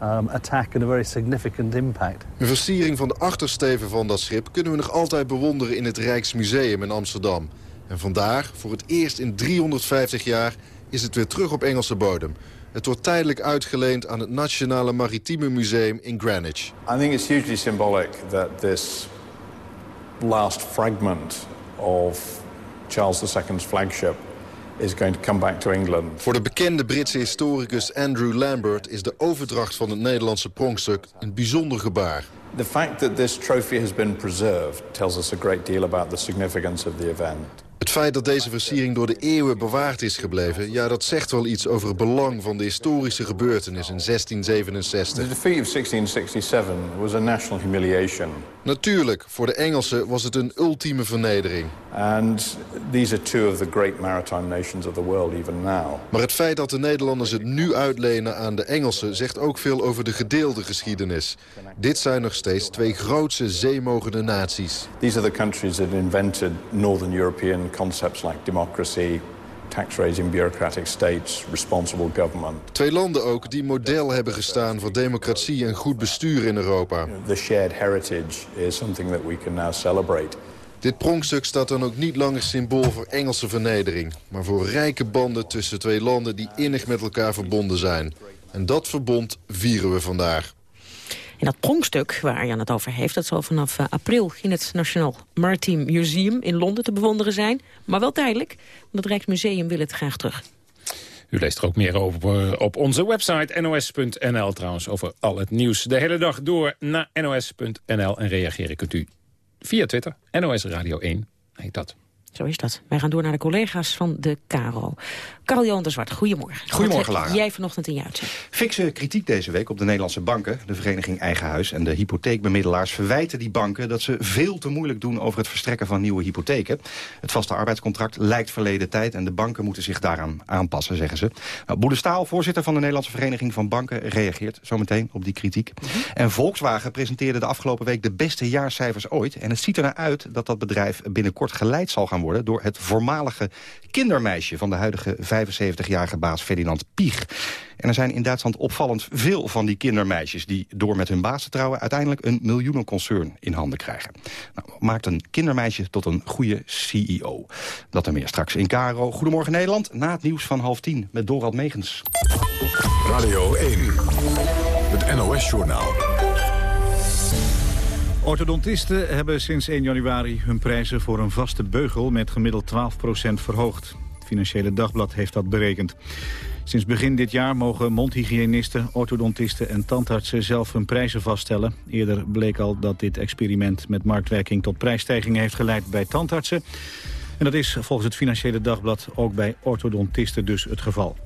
[SPEAKER 18] um, attack and a very significant impact.
[SPEAKER 19] Een versiering van de achtersteven van dat schip kunnen we nog altijd bewonderen in het Rijksmuseum in Amsterdam. En vandaag, voor het eerst in 350 jaar, is het weer terug op Engelse bodem. Het wordt tijdelijk uitgeleend aan het Nationale Maritieme Museum in Greenwich.
[SPEAKER 20] I think it's hugely symbolic that this last fragment of Charles II's flagship is going to come back to England.
[SPEAKER 19] Voor de bekende Britse historicus Andrew Lambert is de overdracht van het Nederlandse pronkstuk een bijzonder gebaar.
[SPEAKER 20] The fact that this trophy has been preserved tells us a great deal about the significance of the event.
[SPEAKER 19] Het feit dat deze versiering door de eeuwen bewaard is gebleven... ja, dat zegt wel iets over het belang van de historische gebeurtenis in 1667.
[SPEAKER 20] The defeat of 1667 was a national humiliation.
[SPEAKER 19] Natuurlijk, voor de Engelsen was het een ultieme vernedering.
[SPEAKER 20] And these are two of the great maritime nations of the world even now.
[SPEAKER 19] Maar het feit dat de Nederlanders het nu uitlenen aan de Engelsen... zegt ook veel over de gedeelde geschiedenis. Dit zijn nog steeds twee grootse zeemogende naties.
[SPEAKER 20] These are the countries that invented Northern European concepts like democracy, tax-raising bureaucratic states, responsible government.
[SPEAKER 19] Twee landen ook die model hebben gestaan voor democratie en goed bestuur in Europa.
[SPEAKER 20] The shared heritage is something that we can now celebrate.
[SPEAKER 19] Dit pronkstuk staat dan ook niet langer symbool voor Engelse vernedering... maar voor rijke banden tussen twee landen die innig met elkaar verbonden zijn. En dat verbond vieren we vandaag.
[SPEAKER 8] En dat pronkstuk waar Jan het over heeft... dat zal vanaf uh, april in het National Maritime Museum in Londen te bewonderen zijn. Maar wel tijdelijk, want het Rijksmuseum wil het graag terug.
[SPEAKER 9] U leest er ook meer over op onze website nos.nl trouwens... over al het nieuws de hele dag door naar nos.nl. En reageren kunt u via Twitter, NOS Radio 1 heet dat.
[SPEAKER 8] Zo is dat. Wij gaan door naar de collega's van de KRO. Karel Johan de Zwart, goedemorgen.
[SPEAKER 21] Goedemorgen, Lara.
[SPEAKER 8] Jij vanochtend in je uitzending.
[SPEAKER 21] Fikse kritiek deze week op de Nederlandse banken. De vereniging Eigen Huis en de hypotheekbemiddelaars verwijten die banken... dat ze veel te moeilijk doen over het verstrekken van nieuwe hypotheken. Het vaste arbeidscontract lijkt verleden tijd... en de banken moeten zich daaraan aanpassen, zeggen ze. Nou, Boede Staal, voorzitter van de Nederlandse Vereniging van Banken... reageert zometeen op die kritiek.
[SPEAKER 8] Mhm.
[SPEAKER 21] En Volkswagen presenteerde de afgelopen week de beste jaarcijfers ooit. En het ziet er naar uit dat dat bedrijf binnenkort geleid zal gaan worden... door het voormalige kindermeisje van de huidige 75-jarige baas Ferdinand Piech. En er zijn in Duitsland opvallend veel van die kindermeisjes... die door met hun baas te trouwen uiteindelijk een miljoenenconcern in handen krijgen. Nou, maakt een kindermeisje tot een goede CEO. Dat er meer straks in Caro. Goedemorgen Nederland, na het nieuws van half tien met Dorald Megens.
[SPEAKER 1] Radio 1, het NOS-journaal.
[SPEAKER 2] Orthodontisten hebben sinds 1 januari hun prijzen voor een vaste beugel met gemiddeld 12% verhoogd. Het Financiële Dagblad heeft dat berekend. Sinds begin dit jaar mogen mondhygiënisten, orthodontisten en tandartsen zelf hun prijzen vaststellen. Eerder bleek al dat dit experiment met marktwerking tot prijsstijgingen heeft geleid bij tandartsen. En dat is volgens het Financiële Dagblad ook bij orthodontisten dus het geval.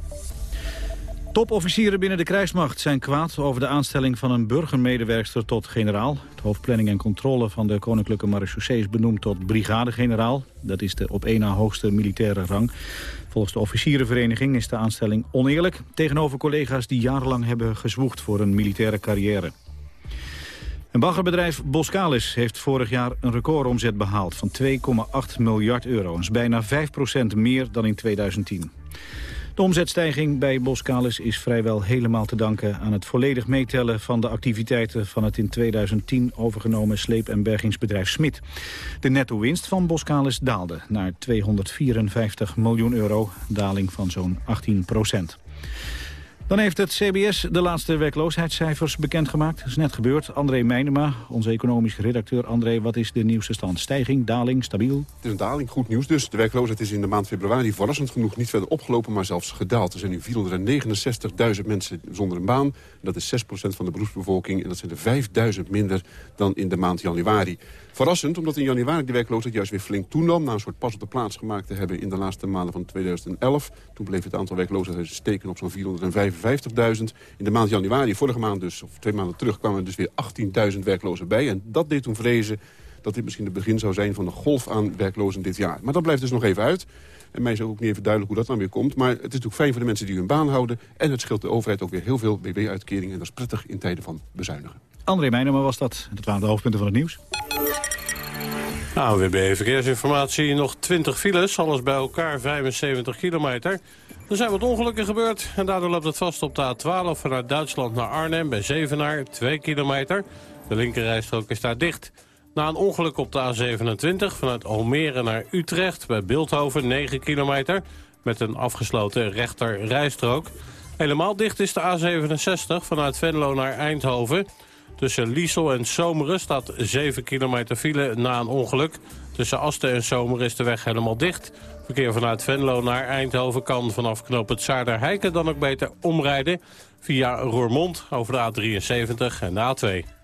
[SPEAKER 2] Topofficieren binnen de krijgsmacht zijn kwaad over de aanstelling van een burgermedewerkster tot generaal. Het hoofdplanning en controle van de Koninklijke Marechaussee is benoemd tot brigadegeneraal. Dat is de op één na hoogste militaire rang. Volgens de officierenvereniging is de aanstelling oneerlijk... tegenover collega's die jarenlang hebben gezwoegd voor een militaire carrière. Een baggerbedrijf Boskalis heeft vorig jaar een recordomzet behaald van 2,8 miljard euro. Dat is bijna 5% meer dan in 2010. De omzetstijging bij Boskalis is vrijwel helemaal te danken aan het volledig meetellen van de activiteiten van het in 2010 overgenomen sleep- en bergingsbedrijf Smit. De netto-winst van Boskalis daalde naar 254 miljoen euro, daling van zo'n 18 procent. Dan heeft het CBS de laatste werkloosheidscijfers bekendgemaakt. Dat is net gebeurd. André Meijnema, onze economisch redacteur. André, wat is de nieuwste stand? Stijging, daling, stabiel?
[SPEAKER 22] Het is een daling, goed nieuws dus. De werkloosheid is in de maand februari verrassend genoeg niet verder opgelopen, maar zelfs gedaald. Er zijn nu 469.000 mensen zonder een baan. Dat is 6% van de beroepsbevolking en dat zijn er 5.000 minder dan in de maand januari. Verrassend, omdat in januari de werkloosheid juist weer flink toenam... na een soort pas op de plaats gemaakt te hebben in de laatste maanden van 2011. Toen bleef het aantal werkloosheden steken op zo'n 455.000. In de maand januari, vorige maand dus, of twee maanden terug... kwamen er dus weer 18.000 werklozen bij. En dat deed toen vrezen dat dit misschien het begin zou zijn van een golf aan werklozen dit jaar. Maar dat blijft dus nog even uit. En mij is ook niet even duidelijk hoe dat dan weer komt. Maar het is natuurlijk fijn voor de mensen die hun baan houden. En het scheelt de overheid ook weer heel veel BB-uitkeringen. En dat is prettig in tijden van bezuinigen.
[SPEAKER 2] André Meijnema was dat. Dat waren de hoofdpunten van het nieuws.
[SPEAKER 3] AWB Verkeersinformatie, nog 20 files, alles bij elkaar 75 kilometer. Er zijn wat ongelukken gebeurd en daardoor loopt het vast op de A12 vanuit Duitsland naar Arnhem bij Zevenaar, 2 kilometer. De linkerrijstrook is daar dicht. Na een ongeluk op de A27 vanuit Almere naar Utrecht bij Beeldhoven, 9 kilometer. Met een afgesloten rechterrijstrook. Helemaal dicht is de A67 vanuit Venlo naar Eindhoven. Tussen Liesel en Zomeren staat 7 kilometer file na een ongeluk. Tussen Asten en Zomeren is de weg helemaal dicht. Verkeer vanuit Venlo naar Eindhoven kan vanaf knoop het Zaarderheiken dan ook beter omrijden... via Roermond over de A73 en de A2.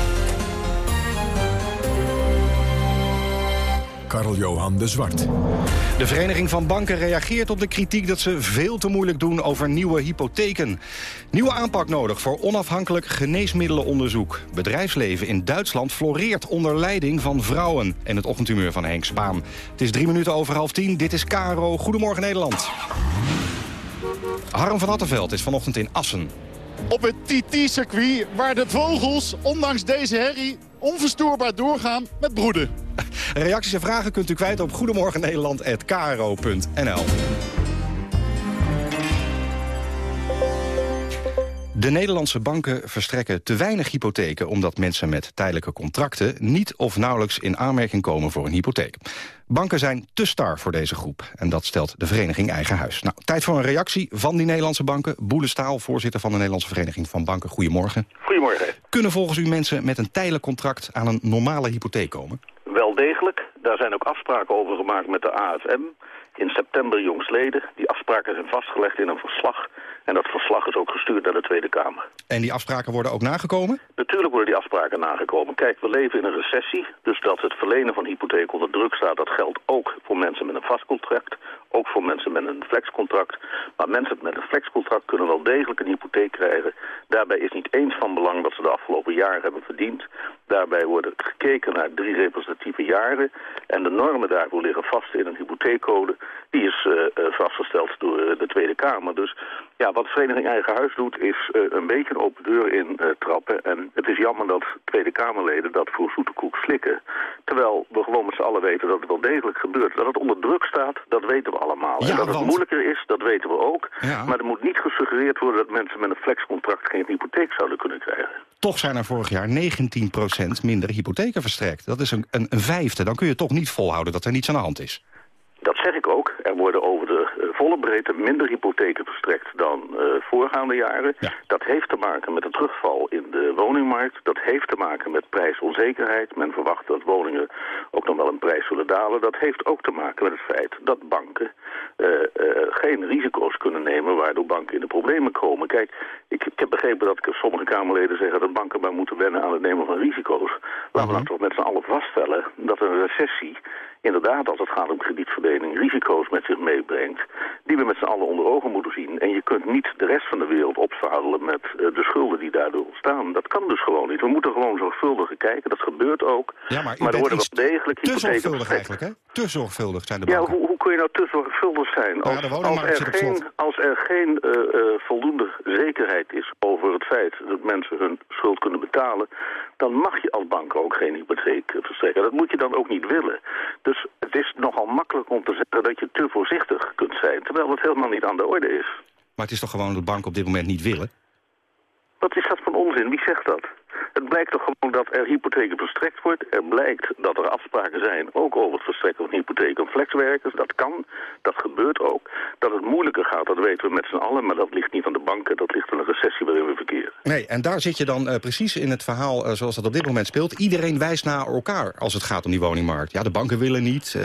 [SPEAKER 1] Karl-Johan de Zwart.
[SPEAKER 21] De Vereniging van Banken reageert op de kritiek dat ze veel te moeilijk doen over nieuwe hypotheken. Nieuwe aanpak nodig voor onafhankelijk geneesmiddelenonderzoek. Bedrijfsleven in Duitsland floreert onder leiding van vrouwen. En het ochtendhumeur van Henk Spaan. Het is drie minuten over half tien. Dit is Caro. Goedemorgen Nederland. Harm van Attenveld is vanochtend in Assen.
[SPEAKER 23] Op het TT-circuit waar de vogels, ondanks deze herrie, onverstoorbaar doorgaan met broeden.
[SPEAKER 21] Reacties en vragen kunt u kwijt op goedemorgennederland.kro.nl. De Nederlandse banken verstrekken te weinig hypotheken... omdat mensen met tijdelijke contracten niet of nauwelijks in aanmerking komen voor een hypotheek. Banken zijn te star voor deze groep. En dat stelt de vereniging Eigen Huis. Nou, tijd voor een reactie van die Nederlandse banken. Boele Staal, voorzitter van de Nederlandse Vereniging van Banken. Goedemorgen.
[SPEAKER 24] Goedemorgen.
[SPEAKER 21] Kunnen volgens u mensen met een tijdelijk contract aan een normale hypotheek komen?
[SPEAKER 24] Wel degelijk. Daar zijn ook afspraken over gemaakt met de AFM. In september jongstleden. Die afspraken zijn vastgelegd in een verslag En dat verslag is ook gestuurd naar de Tweede Kamer.
[SPEAKER 21] En die afspraken worden ook nagekomen?
[SPEAKER 24] Natuurlijk worden die afspraken nagekomen. Kijk, we leven in een recessie, dus dat het verlenen van hypotheek onder druk staat... dat geldt ook voor mensen met een vastcontract, ook voor mensen met een flexcontract. Maar mensen met een flexcontract kunnen wel degelijk een hypotheek krijgen. Daarbij is niet eens van belang wat ze de afgelopen jaren hebben verdiend. Daarbij wordt gekeken naar drie representatieve jaren. En de normen daarvoor liggen vast in een hypotheekcode. Die is uh, vastgesteld door de Tweede Kamer. Dus ja, wat Vereniging Eigen Huis doet is uh, een beetje een open deur in trappen. En het is jammer dat Tweede Kamerleden dat voor zoete koek slikken. Terwijl we gewoon met z'n allen weten dat het wel degelijk gebeurt. Dat het onder druk staat, dat weten we allemaal.
[SPEAKER 21] Ja,
[SPEAKER 24] en dat het moeilijker is, dat weten we ook.
[SPEAKER 21] Ja.
[SPEAKER 24] Maar er moet niet gesuggereerd worden dat mensen met een flexcontract geen hypotheek zouden kunnen krijgen.
[SPEAKER 21] Toch zijn er vorig jaar 19% minder hypotheken verstrekt. Dat is een, een, een vijfde. Dan kun je toch niet volhouden dat er niets aan de hand is.
[SPEAKER 24] Dat zeg ik ook. Er worden over de uh, volle breedte minder hypotheken verstrekt dan uh, voorgaande jaren.
[SPEAKER 21] Ja.
[SPEAKER 24] Dat heeft te maken met een terugval in de woningmarkt. Dat heeft te maken met prijsonzekerheid. Men verwacht dat woningen ook nog wel een prijs zullen dalen. Dat heeft ook te maken met het feit dat banken uh, geen risico's kunnen nemen... waardoor banken in de problemen komen. Kijk, ik, ik heb begrepen dat sommige Kamerleden zeggen... dat banken maar moeten wennen aan het nemen van risico's. Laten we nou toch met z'n allen vaststellen dat een recessie inderdaad als het gaat om kredietverlening risico's met zich meebrengt... die we met z'n allen onder ogen moeten zien. En je kunt niet de rest van de wereld opzadelen met uh, de schulden die daardoor ontstaan. Dat kan dus gewoon niet. We moeten gewoon zorgvuldiger kijken. Dat gebeurt ook.
[SPEAKER 21] Ja, maar,
[SPEAKER 24] maar er worden wel degelijk
[SPEAKER 21] te zorgvuldig eigenlijk, hè? Te zorgvuldig zijn de
[SPEAKER 24] Ja,
[SPEAKER 21] banken.
[SPEAKER 24] hoe, hoe kun je nou te zorgvuldig zijn?
[SPEAKER 21] Nou ja,
[SPEAKER 24] Als, als er geen, als er geen uh, uh, voldoende zekerheid is over het feit dat mensen hun schuld kunnen betalen, dan mag je als bank ook geen hypotheek verstrekken. Dat moet je dan ook niet willen. Dus het is nogal makkelijk om te zeggen dat je te voorzichtig kunt zijn, terwijl het helemaal niet aan de orde is.
[SPEAKER 21] Maar het is toch gewoon dat banken op dit moment niet willen?
[SPEAKER 24] Wat is dat voor onzin? Wie zegt dat? Het blijkt toch gewoon dat er hypotheken verstrekt wordt. Er blijkt dat er afspraken zijn, ook over het verstrekken van hypotheken flexwerkers. Dat kan, dat gebeurt ook. Dat het moeilijker gaat, dat weten we met z'n allen. Maar dat ligt niet aan de banken, dat ligt aan de recessie waarin we verkeren.
[SPEAKER 21] Nee, en daar zit je dan uh, precies in het verhaal uh, zoals dat op dit moment speelt. Iedereen wijst naar elkaar als het gaat om die woningmarkt. Ja, de banken willen niet. Uh,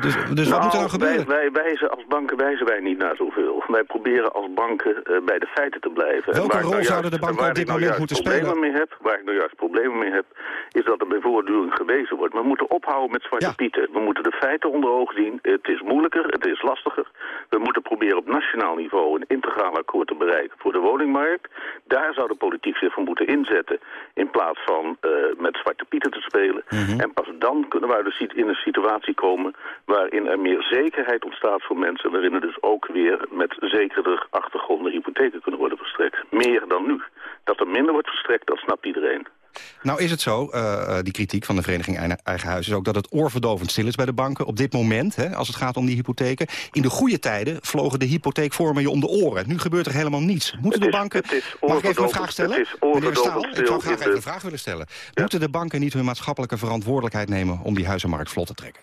[SPEAKER 21] dus dus
[SPEAKER 24] nou,
[SPEAKER 21] wat moet er nou gebeuren?
[SPEAKER 24] Wij, wij wijzen als banken wijzen wij niet naar zoveel. Wij proberen als banken bij de feiten te blijven.
[SPEAKER 21] Welke rol
[SPEAKER 24] nou
[SPEAKER 21] zouden de banken op dit
[SPEAKER 24] nou
[SPEAKER 21] moment moeten spelen?
[SPEAKER 24] Heb, waar ik nou juist problemen mee heb, is dat er bij voortdurend gewezen wordt. We moeten ophouden met zwarte
[SPEAKER 21] Ja.
[SPEAKER 24] pieten. We moeten de feiten onder ogen zien. Het is moeilijker, het is lastiger. We moeten proberen op nationaal niveau een integraal akkoord te bereiken voor de woningmarkt. Daar zou de politiek zich voor moeten inzetten in plaats van eh, met zwarte pieten te spelen.
[SPEAKER 21] Mhm.
[SPEAKER 24] En pas dan kunnen we sit- in een situatie komen waarin er meer zekerheid ontstaat voor mensen. Waarin er dus ook weer met zekerder achtergronden hypotheken kunnen worden verstrekt. Meer dan nu. Dat er minder wordt verstrekt, dat snapt iedereen.
[SPEAKER 21] Nou is het zo, uh, die kritiek van de Vereniging Eigen Huis... is ook dat het oorverdovend stil is bij de banken op dit moment... Hè, als het gaat om die hypotheken. In de goede tijden vlogen de hypotheekvormen je om de oren. Nu gebeurt er helemaal niets. Moeten de banken... Mag ik even een vraag stellen?
[SPEAKER 24] het is
[SPEAKER 21] Meneer
[SPEAKER 24] oorverdovend
[SPEAKER 21] Staal, ik zou graag even een vraag willen stellen. Moeten de banken niet hun maatschappelijke verantwoordelijkheid nemen... om die huizenmarkt vlot te trekken?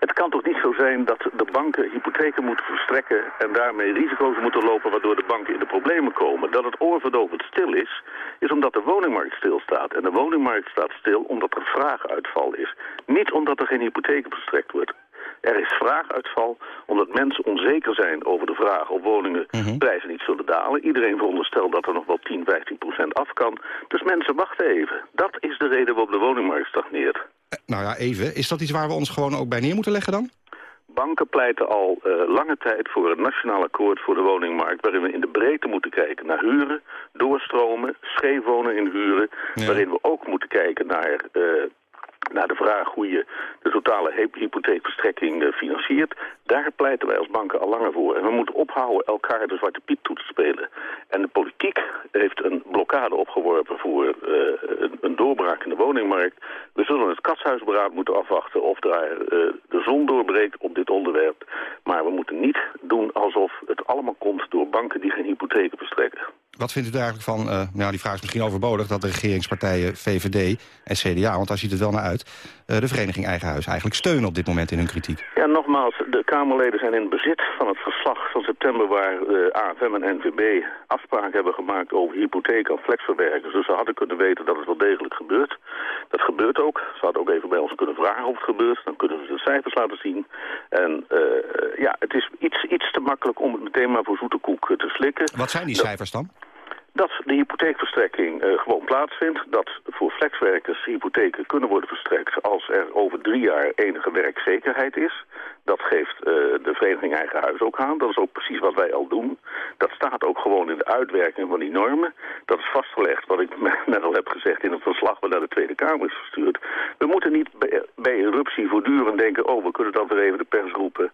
[SPEAKER 24] Het kan toch niet zo zijn dat de banken hypotheken moeten verstrekken en daarmee risico's moeten lopen waardoor de banken in de problemen komen. Dat het oorverdovend stil is, is omdat de woningmarkt stilstaat. En de woningmarkt staat stil omdat er vraaguitval is. Niet omdat er geen hypotheken verstrekt wordt. Er is vraaguitval omdat mensen onzeker zijn over de vraag of woningen prijzen niet zullen dalen. Iedereen veronderstelt dat er nog wel 10, 15 procent af kan. Dus mensen wachten even. Dat is de reden waarom de woningmarkt stagneert.
[SPEAKER 21] Eh, nou ja, even. Is dat iets waar we ons gewoon ook bij neer moeten leggen dan?
[SPEAKER 24] Banken pleiten al uh, lange tijd voor een nationaal akkoord voor de woningmarkt... waarin we in de breedte moeten kijken naar huren, doorstromen, scheef wonen in huren...
[SPEAKER 21] Ja.
[SPEAKER 24] waarin we ook moeten kijken naar, uh, naar de vraag hoe je de totale hy- hypotheekverstrekking uh, financiert. Daar pleiten wij als banken al langer voor. En we moeten ophouden elkaar de zwarte piet toe te spelen. En de politiek heeft een blokkade opgeworpen voor een, een doorbraak in de woningmarkt. We zullen het katshuisberaad moeten afwachten of daar de zon doorbreekt op dit onderwerp. Maar we moeten niet doen alsof het allemaal komt door banken die geen hypotheken verstrekken.
[SPEAKER 21] Wat vindt u er eigenlijk van, uh, nou die vraag is misschien overbodig... dat de regeringspartijen VVD en CDA, want daar ziet het wel naar uit... Uh, de vereniging Eigen Huis eigenlijk steunen op dit moment in hun kritiek?
[SPEAKER 24] Ja, nogmaals, de Kamerleden zijn in bezit van het verslag van september... waar de AFM en NVB afspraken hebben gemaakt over hypotheek aan flexverwerkers. Dus ze hadden kunnen weten dat het wel degelijk gebeurt. Dat gebeurt ook. Ze hadden ook even bij ons kunnen vragen of het gebeurt. Dan kunnen we de cijfers laten zien. En uh, ja, het is iets, iets te makkelijk om het meteen maar voor zoete koek te slikken.
[SPEAKER 21] Wat zijn die cijfers dan?
[SPEAKER 24] Dat de hypotheekverstrekking uh, gewoon plaatsvindt. Dat voor flexwerkers hypotheken kunnen worden verstrekt als er over drie jaar enige werkzekerheid is. Dat geeft uh, de vereniging Eigen Huis ook aan. Dat is ook precies wat wij al doen. Dat staat ook gewoon in de uitwerking van die normen. Dat is vastgelegd, wat ik net al heb gezegd in het verslag wat naar de Tweede Kamer is verstuurd. We moeten niet bij, eruptie voortdurend denken, oh we kunnen dat weer even de pers roepen.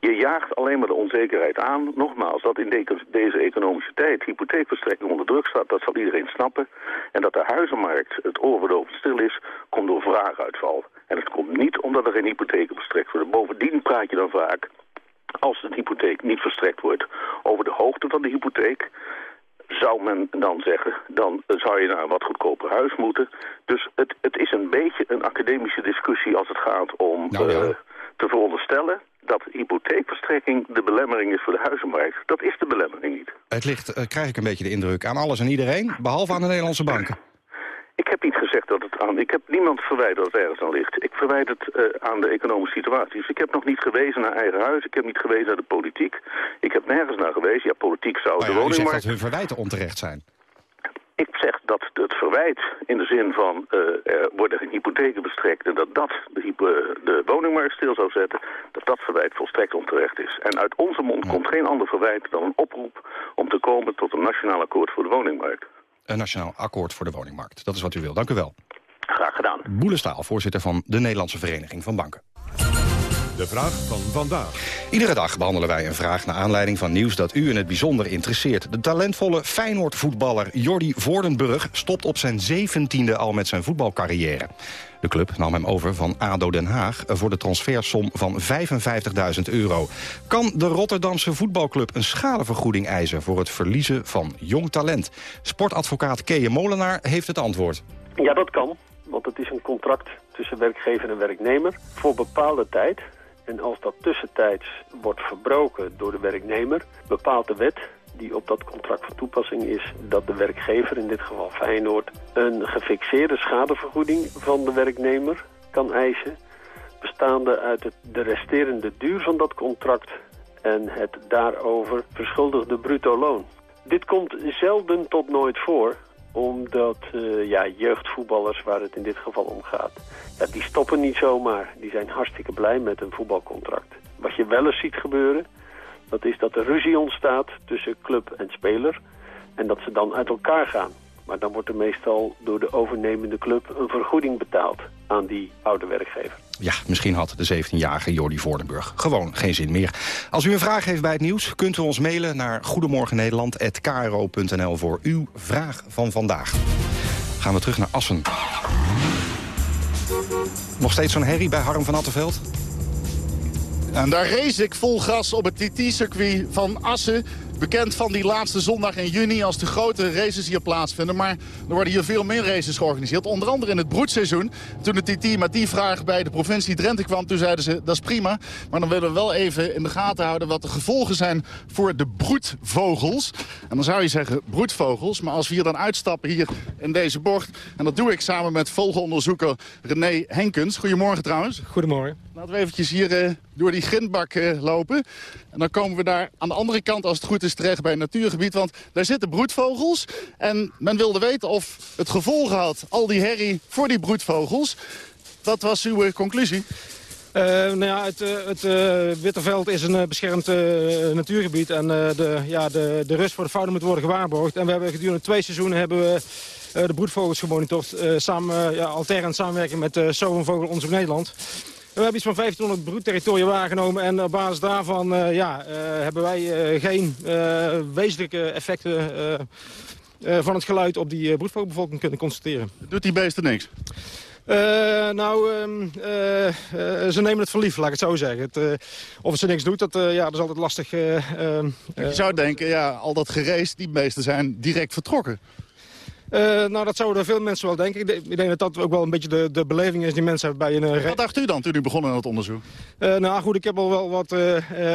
[SPEAKER 24] Je jaagt alleen maar de onzekerheid aan. Nogmaals, dat in de, deze economische tijd hypotheekverstrekking onder druk staat, dat zal iedereen snappen. En dat de huizenmarkt het oorverdovend stil is, komt door vraaguitval. En het komt niet omdat er geen hypotheken verstrekt worden. Bovendien praat je dan vaak, als een hypotheek niet verstrekt wordt, over de hoogte van de hypotheek zou men dan zeggen, dan zou je naar een wat goedkoper huis moeten. Dus het, het is een beetje een academische discussie als het gaat om nou, ja. uh, te veronderstellen dat hypotheekverstrekking de belemmering is voor de huizenmarkt. Dat is de belemmering niet.
[SPEAKER 21] Het ligt, uh, krijg ik een beetje de indruk, aan alles en iedereen, behalve aan de Nederlandse banken.
[SPEAKER 24] Ik heb niet gezegd dat het aan... Ik heb niemand verwijt dat het ergens aan ligt. Ik verwijt het uh, aan de economische situatie. Dus ik heb nog niet gewezen naar eigen huis. Ik heb niet gewezen naar de politiek. Ik heb nergens naar gewezen. Ja, politiek zou
[SPEAKER 21] maar
[SPEAKER 24] de
[SPEAKER 21] ja,
[SPEAKER 24] woningmarkt...
[SPEAKER 21] U zegt dat hun verwijten onterecht zijn.
[SPEAKER 24] Ik zeg dat het verwijt in de zin van uh, er worden geen hypotheken bestrekt... en dat dat de, de, woningmarkt stil zou zetten... dat dat verwijt volstrekt onterecht is. En uit onze mond ja. komt geen ander verwijt dan een oproep... om te komen tot een nationaal akkoord voor de woningmarkt.
[SPEAKER 21] Een nationaal akkoord voor de woningmarkt. Dat is wat u wil. Dank u wel.
[SPEAKER 24] Graag gedaan.
[SPEAKER 21] Boelestaal, voorzitter van de Nederlandse Vereniging van Banken.
[SPEAKER 1] De vraag van vandaag.
[SPEAKER 21] Iedere dag behandelen wij een vraag naar aanleiding van nieuws dat u in het bijzonder interesseert. De talentvolle Feyenoord-voetballer Jordi Voordenburg stopt op zijn zeventiende al met zijn voetbalcarrière. De club nam hem over van ADO Den Haag voor de transfersom van 55.000 euro. Kan de Rotterdamse voetbalclub een schadevergoeding eisen voor het verliezen van jong talent? Sportadvocaat Keje Molenaar heeft het antwoord.
[SPEAKER 25] Ja, dat kan. Want het is een contract tussen werkgever en werknemer voor bepaalde tijd. En als dat tussentijds wordt verbroken door de werknemer, bepaalt de wet die op dat contract van toepassing is dat de werkgever, in dit geval Feyenoord, een gefixeerde schadevergoeding van de werknemer kan eisen, bestaande uit het, de resterende duur van dat contract en het daarover verschuldigde bruto loon. Dit komt zelden tot nooit voor, omdat uh, ja, jeugdvoetballers, waar het in dit geval om gaat, die stoppen niet zomaar. Die zijn hartstikke blij met een voetbalcontract. Wat je wel eens ziet gebeuren, dat is dat er ruzie ontstaat tussen club en speler. En dat ze dan uit elkaar gaan. Maar dan wordt er meestal door de overnemende club een vergoeding betaald aan die oude werkgever.
[SPEAKER 21] Ja, misschien had de 17-jarige Jordi Voordenburg gewoon geen zin meer. Als u een vraag heeft bij het nieuws, kunt u ons mailen naar goedemorgennederland.kro.nl voor uw vraag van vandaag. Gaan we terug naar Assen. Nog steeds zo'n herrie bij Harm van Attenveld?
[SPEAKER 23] En daar race ik vol gas op het TT-circuit van Assen. Bekend van die laatste zondag in juni als de grote races hier plaatsvinden. Maar er worden hier veel meer races georganiseerd. Onder andere in het broedseizoen. Toen de TT met die vraag bij de provincie Drenthe kwam, toen zeiden ze dat is prima. Maar dan willen we wel even in de gaten houden wat de gevolgen zijn voor de broedvogels. En dan zou je zeggen broedvogels. Maar als we hier dan uitstappen hier in deze bocht. En dat doe ik samen met vogelonderzoeker René Henkens. Goedemorgen trouwens.
[SPEAKER 26] Goedemorgen.
[SPEAKER 23] Laten we eventjes hier uh, door die grindbak uh, lopen. En dan komen we daar aan de andere kant, als het goed is, terecht bij een natuurgebied. Want daar zitten broedvogels. En men wilde weten of het gevolgen had, al die herrie, voor die broedvogels. Wat was uw uh, conclusie?
[SPEAKER 26] Uh, nou ja, het, het uh, Witteveld is een beschermd natuurgebied. En de, ja, de, de rust voor de fauna moet worden gewaarborgd. En we hebben gedurende twee seizoenen hebben we de broedvogels gemonitord. samen, ja, altern in samenwerking met uh, Vogel Nederland. We hebben iets van 1500 broedterritoria waargenomen en op basis daarvan uh, ja, uh, hebben wij uh, geen wezenlijke effecten van het geluid op die broedvogelbevolking kunnen constateren.
[SPEAKER 23] Doet die beesten niks?
[SPEAKER 26] nou, ehm, ze nemen het verliefd, laat ik het zo zeggen. Het, of ze niks doet, dat, ja, dat is altijd lastig. Ehm,
[SPEAKER 23] je zou denken, ja, al dat gereest, die meesten zijn direct vertrokken.
[SPEAKER 26] Uh, nou, dat zouden veel mensen wel denken. Ik denk dat dat ook wel een beetje de, de beleving is die mensen hebben bij een... Uh,
[SPEAKER 23] wat dacht u dan toen u begon aan het onderzoek?
[SPEAKER 26] Uh, nou goed, ik heb al wel wat,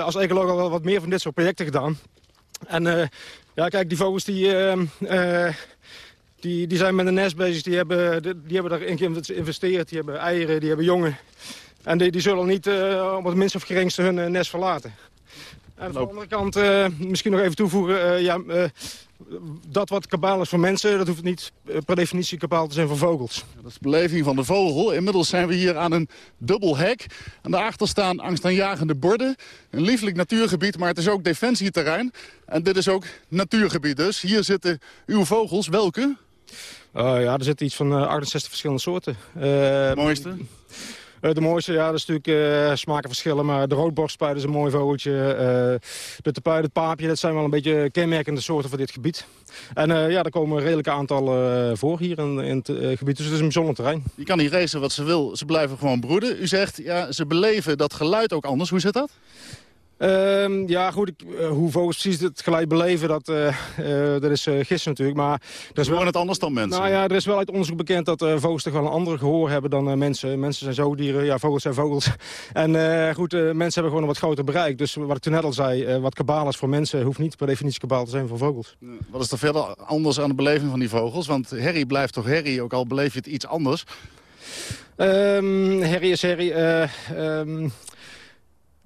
[SPEAKER 26] als ecoloog al wel wat meer van dit soort projecten gedaan. En ja, kijk, die vogels die, ehm, die, die zijn met een nest bezig. Die hebben, die hebben daarin geïnvesteerd. Die hebben eieren, die hebben jongen. En die, die zullen niet op het minst of geringste hun nest verlaten. Aan de andere kant, misschien nog even toevoegen... ja, dat wat kabaal is voor mensen, dat hoeft niet eh, per definitie kabaal te zijn voor vogels.
[SPEAKER 23] Dat is de beleving van de vogel. Inmiddels zijn we hier aan een dubbel hek. Aan daarachter staan angstaanjagende borden. Een lieflijk natuurgebied, maar het is ook defensieterrein. En dit is ook natuurgebied dus. Hier zitten uw vogels. Welke?
[SPEAKER 26] Uh, ja, er zitten iets van 68 eh, verschillende soorten.
[SPEAKER 23] Uh, mooiste?
[SPEAKER 26] Uh, de mooiste, ja, dat is natuurlijk uh, smaken verschillen. Maar de roodborstpuid is een mooi vogeltje. Uh, de tepuid, het paapje, dat zijn wel een beetje kenmerkende soorten van dit gebied. En ja, er komen redelijke aantallen voor hier in, in het gebied. Dus het is een bijzonder terrein.
[SPEAKER 23] Je kan hier racen wat ze wil. Ze blijven gewoon broeden. U zegt, ja, ze beleven dat geluid ook anders. Hoe zit dat?
[SPEAKER 26] Uh, ja, goed, ik, uh, hoe vogels precies het geluid beleven, dat, uh, uh, dat is gissen natuurlijk. Maar
[SPEAKER 23] er is wel het anders dan mensen?
[SPEAKER 26] Nou ja, er is wel uit onderzoek bekend dat vogels toch wel een andere gehoor hebben dan mensen. Mensen zijn zoogdieren, ja, vogels zijn vogels. en goed, mensen hebben gewoon een wat groter bereik. Dus wat ik toen net al zei, wat kabaal is voor mensen... hoeft niet per definitie kabaal te zijn voor vogels.
[SPEAKER 23] Wat is er verder anders aan de beleving van die vogels? Want herrie blijft toch herrie, ook al beleef je het iets anders?
[SPEAKER 26] Um, herrie is herrie. Um,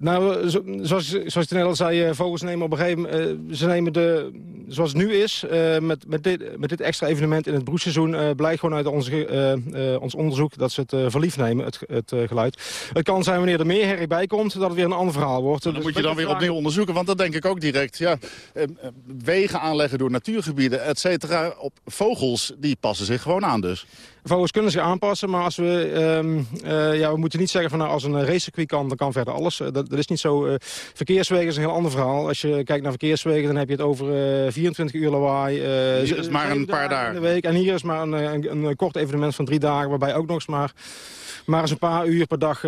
[SPEAKER 26] nou, zoals, zoals ik net al zei, eh, vogels nemen op een gegeven moment... Uh, ze nemen de, zoals het nu is, uh, met, met, dit, met dit extra evenement in het broedseizoen... Blijkt gewoon uit onze, ons onderzoek dat ze het verliefd nemen, het, het geluid. Het kan zijn wanneer er meer herrie bij komt, dat het weer een ander verhaal wordt.
[SPEAKER 23] Dan dus moet je dan weer opnieuw onderzoeken, want dat denk ik ook direct. Ja, wegen aanleggen door natuurgebieden, et cetera, op vogels, die passen zich gewoon aan dus.
[SPEAKER 26] Vogels kunnen zich aanpassen, maar als we, um, uh, ja, we moeten niet zeggen van nou, als een racecircuit kan, dan kan verder alles. Dat, dat is niet zo. Verkeerswegen is een heel ander verhaal. Als je kijkt naar verkeerswegen, dan heb je het over uh, 24 uur lawaai.
[SPEAKER 23] hier is maar een paar dagen.
[SPEAKER 26] In de week. En hier is maar een, een, een, kort evenement van drie dagen, waarbij ook nog eens maar maar eens een paar uur per dag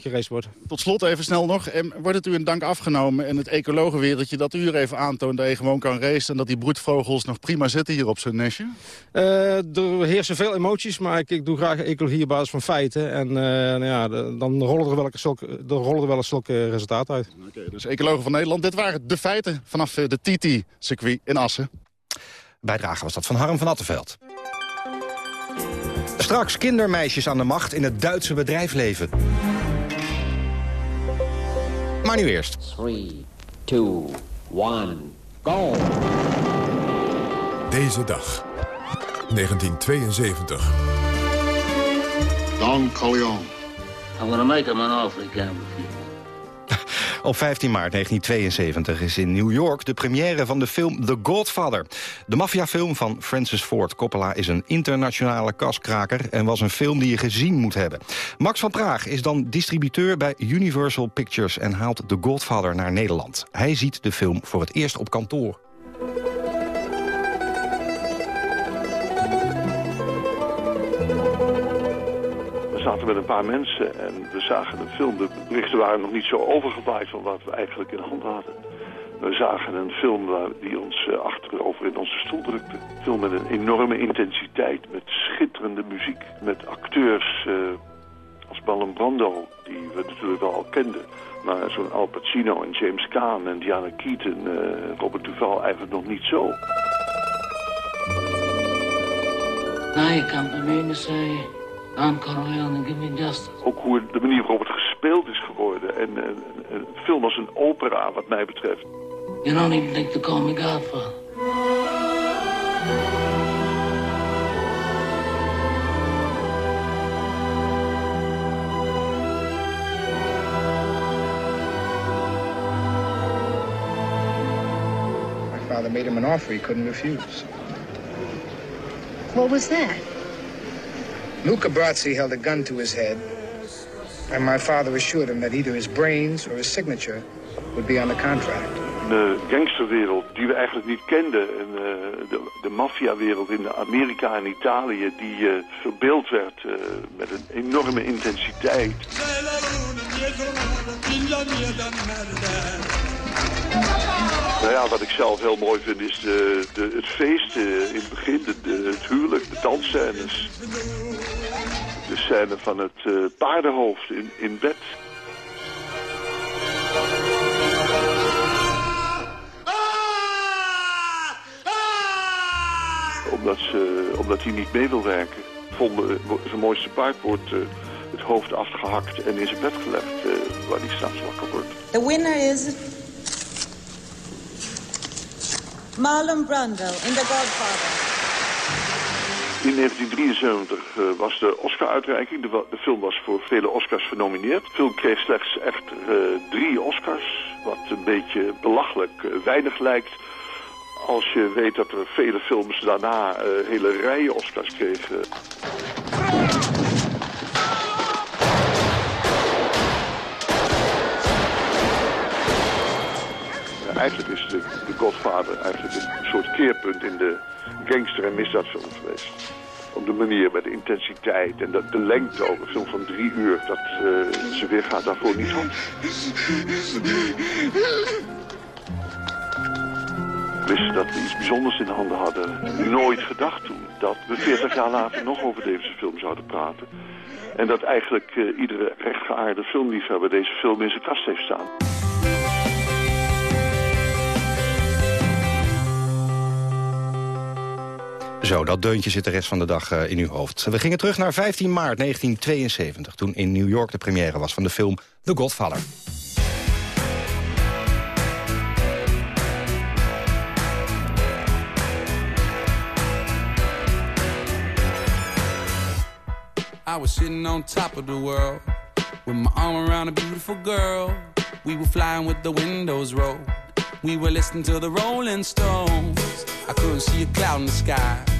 [SPEAKER 26] gereisd wordt.
[SPEAKER 23] Tot slot even snel nog. Wordt het u een dank afgenomen in het ecologenwereldje... dat u er even aantoont dat je gewoon kan racen... en dat die broedvogels nog prima zitten hier op zo'n nestje?
[SPEAKER 26] Er heersen veel emoties, maar ik, ik doe graag ecologie op basis van feiten. En uh, nou ja, dan rollen er wel, zulke, er rollen er wel eens zulke resultaten uit.
[SPEAKER 23] Oké, okay, dus ecologen van Nederland. Dit waren de feiten vanaf de TT-circuit in Assen.
[SPEAKER 21] Bijdrage was dat van Harm van Attenveld. Straks kindermeisjes aan de macht in het Duitse bedrijfsleven. Maar nu eerst.
[SPEAKER 27] 3, 2, 1, go!
[SPEAKER 1] Deze dag, 1972.
[SPEAKER 28] Don Corleone.
[SPEAKER 27] I'm gonna make him an offer again with you.
[SPEAKER 21] Op 15 maart 1972 is in New York de première van de film The Godfather. De maffiafilm van Francis Ford Coppola is een internationale kaskraker... en was een film die je gezien moet hebben. Max van Praag is dan distributeur bij Universal Pictures... en haalt The Godfather naar Nederland. Hij ziet de film voor het eerst op kantoor.
[SPEAKER 29] Met een paar mensen en we zagen een film. De berichten waren nog niet zo overgewaaid van wat we eigenlijk in handen hadden. We zagen een film die ons uh, achterover in onze stoel drukte. Een film met een enorme intensiteit, met schitterende muziek. Met acteurs uh, als Marlon Brando, die we natuurlijk wel al kenden. Maar zo'n Al Pacino en James Caan en Diana Keaton, uh, Robert Duval eigenlijk nog niet zo.
[SPEAKER 27] You come to me and say... I'm Corleone, give me justice.
[SPEAKER 29] Ook hoe de manier waarop het gespeeld is geworden. En, en, een film als een opera, wat mij betreft.
[SPEAKER 27] You don't even think to call me Godfather.
[SPEAKER 30] My father made him an offer he couldn't refuse.
[SPEAKER 31] What was that?
[SPEAKER 30] Luca Brazzi held a gun to his head, and my father assured him that either his brains or his signature would be on the contract.
[SPEAKER 29] een gangsterwereld die we eigenlijk niet kenden. En, de, de maffiawereld in Amerika en Italië die verbeeld werd met een enorme intensiteit. Nou ja, wat ik zelf heel mooi vind is de, het feest in het begin, het huwelijk, de dansscènes. De scène van het uh, paardenhoofd in, in bed. Omdat, ze, omdat hij niet mee wil werken. Vonden, zijn mooiste paard wordt uh, het hoofd afgehakt en in zijn bed gelegd, waar hij s'nachts wakker wordt.
[SPEAKER 28] The winner is Marlon Brando in The Godfather.
[SPEAKER 29] In 1973 uh, was de Oscar-uitreiking. De, film was voor vele Oscars genomineerd. De film kreeg slechts echt uh, drie Oscars. Wat een beetje belachelijk uh, weinig lijkt. Als je weet dat er vele films daarna hele rijen Oscars kregen. Eigenlijk is de, de Godfather eigenlijk een soort keerpunt in de gangster- en misdaadfilm geweest. Op de manier, met de intensiteit en de, de lengte over een film van drie uur, dat uh, ze weer gaat daarvoor niet had. Wisten dat we iets bijzonders in de handen hadden. Nooit gedacht toen dat we 40 jaar later nog over deze film zouden praten. En dat eigenlijk uh, iedere rechtgeaarde filmliefhebber deze film in zijn kast heeft staan.
[SPEAKER 21] Zo, dat deuntje zit de rest van de dag uh, in uw hoofd. We gingen terug naar 15 maart 1972... toen in New York de première was van de film The Godfather.
[SPEAKER 32] I was sitting on top of the world With my arm around a beautiful girl We were flying with the windows rolled We were listening to the Rolling Stones I couldn't see a cloud in the sky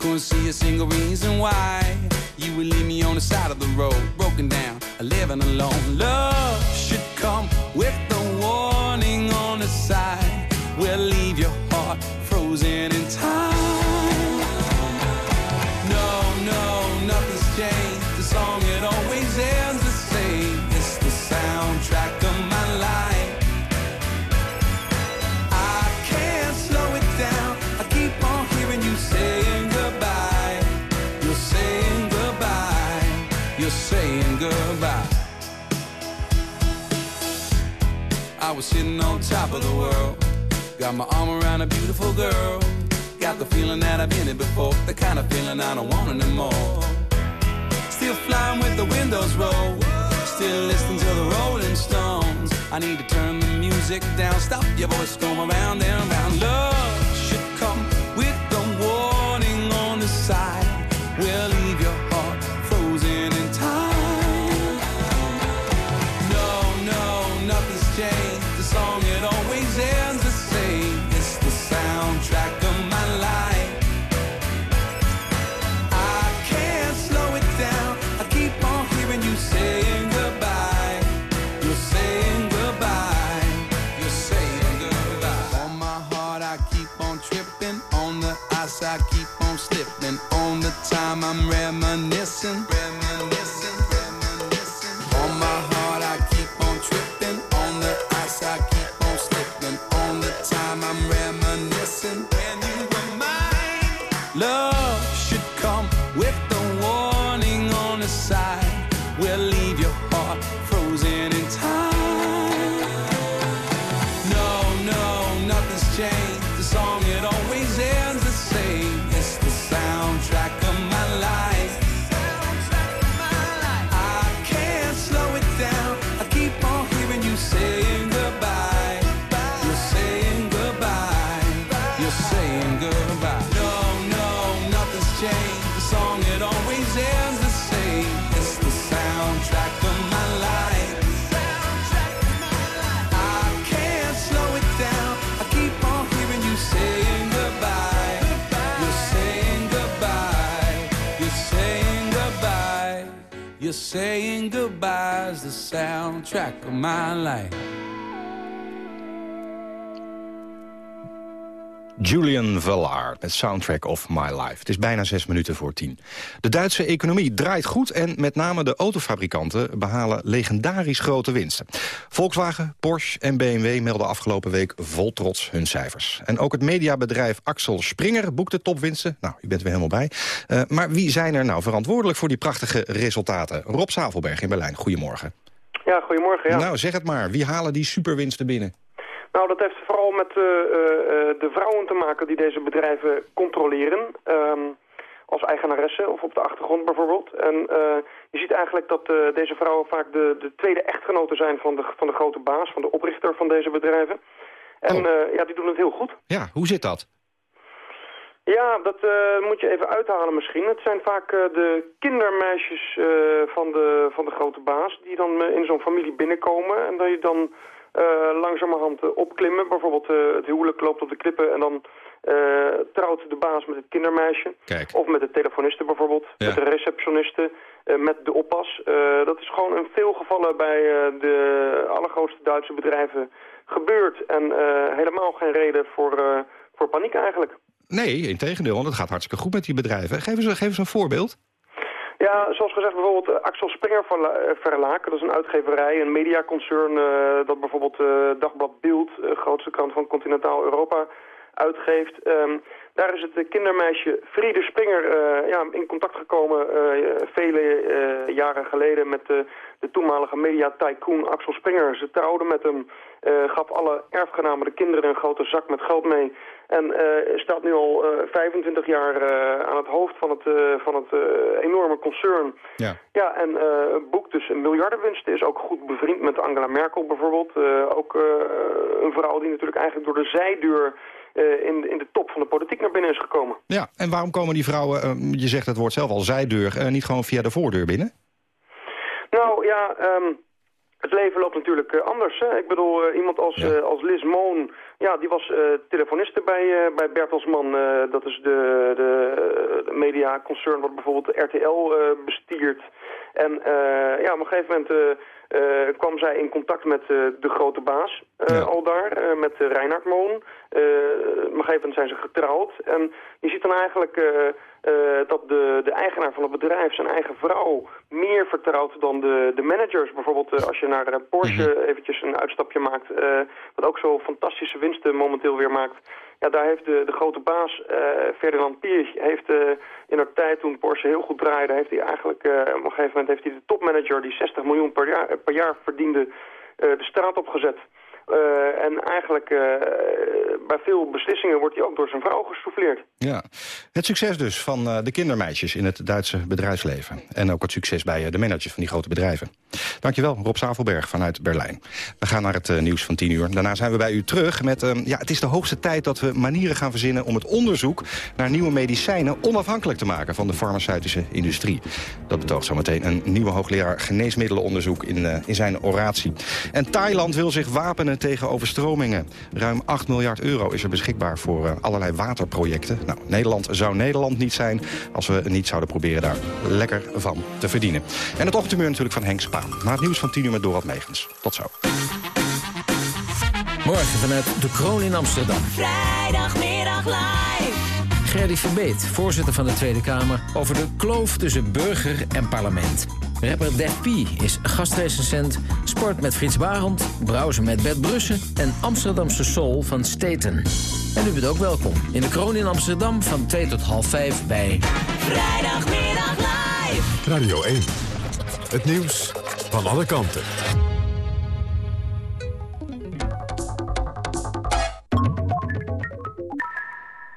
[SPEAKER 32] Couldn't see a single reason why you would leave me on the side of the road, broken down, living alone. Love should come with the warning on the side. We'll leave your heart frozen in time. Was sitting on top of the world. Got my arm around a beautiful girl. Got the feeling that I've been it before. The kind of feeling I don't want anymore. Still flying with the windows rolled. Still listening to the Rolling Stones. I need to turn the music down. Stop your voice going around and round. Love saying goodbye's the soundtrack of my life.
[SPEAKER 21] Julian Vallard met Soundtrack of My Life. Het is bijna zes minuten voor tien. De Duitse economie draait goed en met name de autofabrikanten behalen legendarisch grote winsten. Volkswagen, Porsche en BMW melden afgelopen week vol trots hun cijfers. En ook het mediabedrijf Axel Springer boekte topwinsten. Nou, u bent weer helemaal bij. Uh, maar wie zijn er nou verantwoordelijk voor die prachtige resultaten? Rob Zavelberg in Berlijn, goedemorgen.
[SPEAKER 33] Ja, goedemorgen. Ja.
[SPEAKER 21] Nou, zeg het maar. Wie halen die superwinsten binnen?
[SPEAKER 33] Nou, dat heeft vooral met uh, uh, de vrouwen te maken die deze bedrijven controleren. Um, als eigenaressen of op de achtergrond bijvoorbeeld. En uh, je ziet eigenlijk dat deze vrouwen vaak de, de tweede echtgenoten zijn van de, van de grote baas, van de oprichter van deze bedrijven. En oh. ja, die doen het heel goed.
[SPEAKER 21] Ja, hoe zit dat?
[SPEAKER 33] Ja, dat moet je even uithalen misschien. Het zijn vaak de kindermeisjes van, de, van de grote baas die dan in zo'n familie binnenkomen. En dat je dan langzamerhand opklimmen. Bijvoorbeeld het huwelijk loopt op de klippen en dan trouwt de baas met het kindermeisje.
[SPEAKER 21] Kijk.
[SPEAKER 33] Of met de telefoniste bijvoorbeeld,
[SPEAKER 21] Ja.
[SPEAKER 33] met de receptioniste, met de oppas. dat is gewoon in veel gevallen bij de allergrootste Duitse bedrijven gebeurd. En helemaal geen reden voor, voor paniek eigenlijk.
[SPEAKER 21] Nee, in tegendeel, want het gaat hartstikke goed met die bedrijven. Geef eens, geef eens een voorbeeld.
[SPEAKER 33] Ja, zoals gezegd bijvoorbeeld uh, Axel Springer uh, Verlaak. Dat is een uitgeverij, een mediaconcern uh, dat bijvoorbeeld Dagblad Beeld, grootste krant van continentaal Europa, uitgeeft. Um, daar is het kindermeisje Friede Springer ja, in contact gekomen vele jaren geleden met de toenmalige media-tycoon Axel Springer. Ze trouwde met hem, gaf alle erfgenamen de kinderen een grote zak met geld mee... En uh, staat nu al uh, 25 jaar uh, aan het hoofd van het, van het enorme concern.
[SPEAKER 21] Ja,
[SPEAKER 33] ja en boekt dus een miljardenwinst. Is ook goed bevriend met Angela Merkel bijvoorbeeld. ook een vrouw die natuurlijk eigenlijk door de zijdeur in, in de top van de politiek naar binnen is gekomen.
[SPEAKER 21] Ja, en waarom komen die vrouwen, je zegt het woord zelf al, zijdeur, niet gewoon via de voordeur binnen?
[SPEAKER 33] Nou ja... Um, het leven loopt natuurlijk anders. Hè? Ik bedoel, iemand als, ja. als Liz Moon, ja, die was telefoniste bij, bij Bertelsmann. dat is de, de, de mediaconcern wat bijvoorbeeld de RTL bestiert. En ja, op een gegeven moment kwam zij in contact met uh, de grote baas ja. al daar, met Reinhard Moon. op een gegeven moment zijn ze getrouwd. En je ziet dan eigenlijk dat de, de eigenaar van het bedrijf zijn eigen vrouw meer vertrouwt dan de, de managers. Bijvoorbeeld als je naar Porsche -hmm. eventjes een uitstapje maakt, wat ook zo fantastische winsten momenteel weer maakt. Ja, daar heeft de, de grote baas, uh, Ferdinand Piers, heeft uh, in haar tijd toen Porsche heel goed draaide, heeft hij eigenlijk, uh, op een gegeven moment heeft hij de topmanager die 60 miljoen per jaar, per jaar verdiende, de straat opgezet. Uh, en eigenlijk uh, bij veel beslissingen wordt hij ook door zijn vrouw gesouffleerd.
[SPEAKER 21] Ja, het succes dus van uh, de kindermeisjes in het Duitse bedrijfsleven. En ook het succes bij de managers van die grote bedrijven. Dankjewel, Rob Zavelberg vanuit Berlijn. We gaan naar het nieuws van 10 uur. Daarna zijn we bij u terug met... ja, het is de hoogste tijd dat we manieren gaan verzinnen... om het onderzoek naar nieuwe medicijnen onafhankelijk te maken... van de farmaceutische industrie. Dat betoogt zometeen een nieuwe hoogleraar geneesmiddelenonderzoek in, in zijn oratie. En Thailand wil zich wapenen tegen overstromingen. Ruim 8 miljard euro is er beschikbaar voor allerlei waterprojecten. Nou, Nederland zou Nederland niet zijn als we niet zouden proberen daar lekker van te verdienen. En het ochtendmuur natuurlijk van Henk Spaan. Na het nieuws van 10 uur met Dorot Megens. Tot zo.
[SPEAKER 34] Morgen vanuit de Kroon in Amsterdam.
[SPEAKER 35] Vrijdagmiddag live.
[SPEAKER 34] Gerdy Verbeet, voorzitter van de Tweede Kamer... over de kloof tussen burger en parlement. Rapper Def P is gastrecensent, sport met Frits Barend... browsen met Bert Brussen en Amsterdamse Soul van Staten. En u bent ook welkom in de Kroon in Amsterdam van 2 tot half 5 bij...
[SPEAKER 35] Vrijdagmiddag live.
[SPEAKER 1] Radio 1. Het nieuws van alle kanten.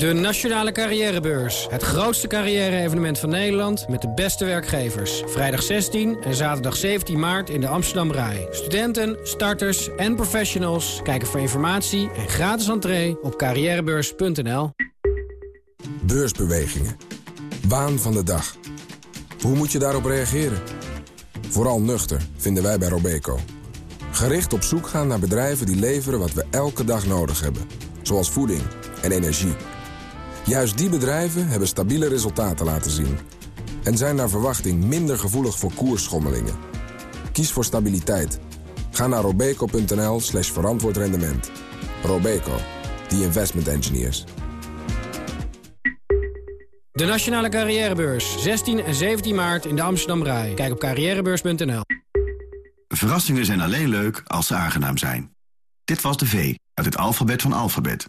[SPEAKER 36] De Nationale Carrièrebeurs. Het grootste carrière-evenement van Nederland met de beste werkgevers. Vrijdag 16 en zaterdag 17 maart in de Amsterdam Rai. Studenten, starters en professionals kijken voor informatie en gratis entree op carrièrebeurs.nl.
[SPEAKER 37] Beursbewegingen. Waan van de dag. Hoe moet je daarop reageren? Vooral nuchter, vinden wij bij Robeco. Gericht op zoek gaan naar bedrijven die leveren wat we elke dag nodig hebben. Zoals voeding en energie. Juist die bedrijven hebben stabiele resultaten laten zien. En zijn naar verwachting minder gevoelig voor koersschommelingen. Kies voor stabiliteit. Ga naar robeco.nl slash verantwoord rendement. Robeco, the investment engineers.
[SPEAKER 36] De Nationale Carrièrebeurs. 16 en 17 maart in de Amsterdam Rai. Kijk op carrièrebeurs.nl.
[SPEAKER 38] Verrassingen zijn alleen leuk als ze aangenaam zijn. Dit was de V uit het alfabet van alfabet.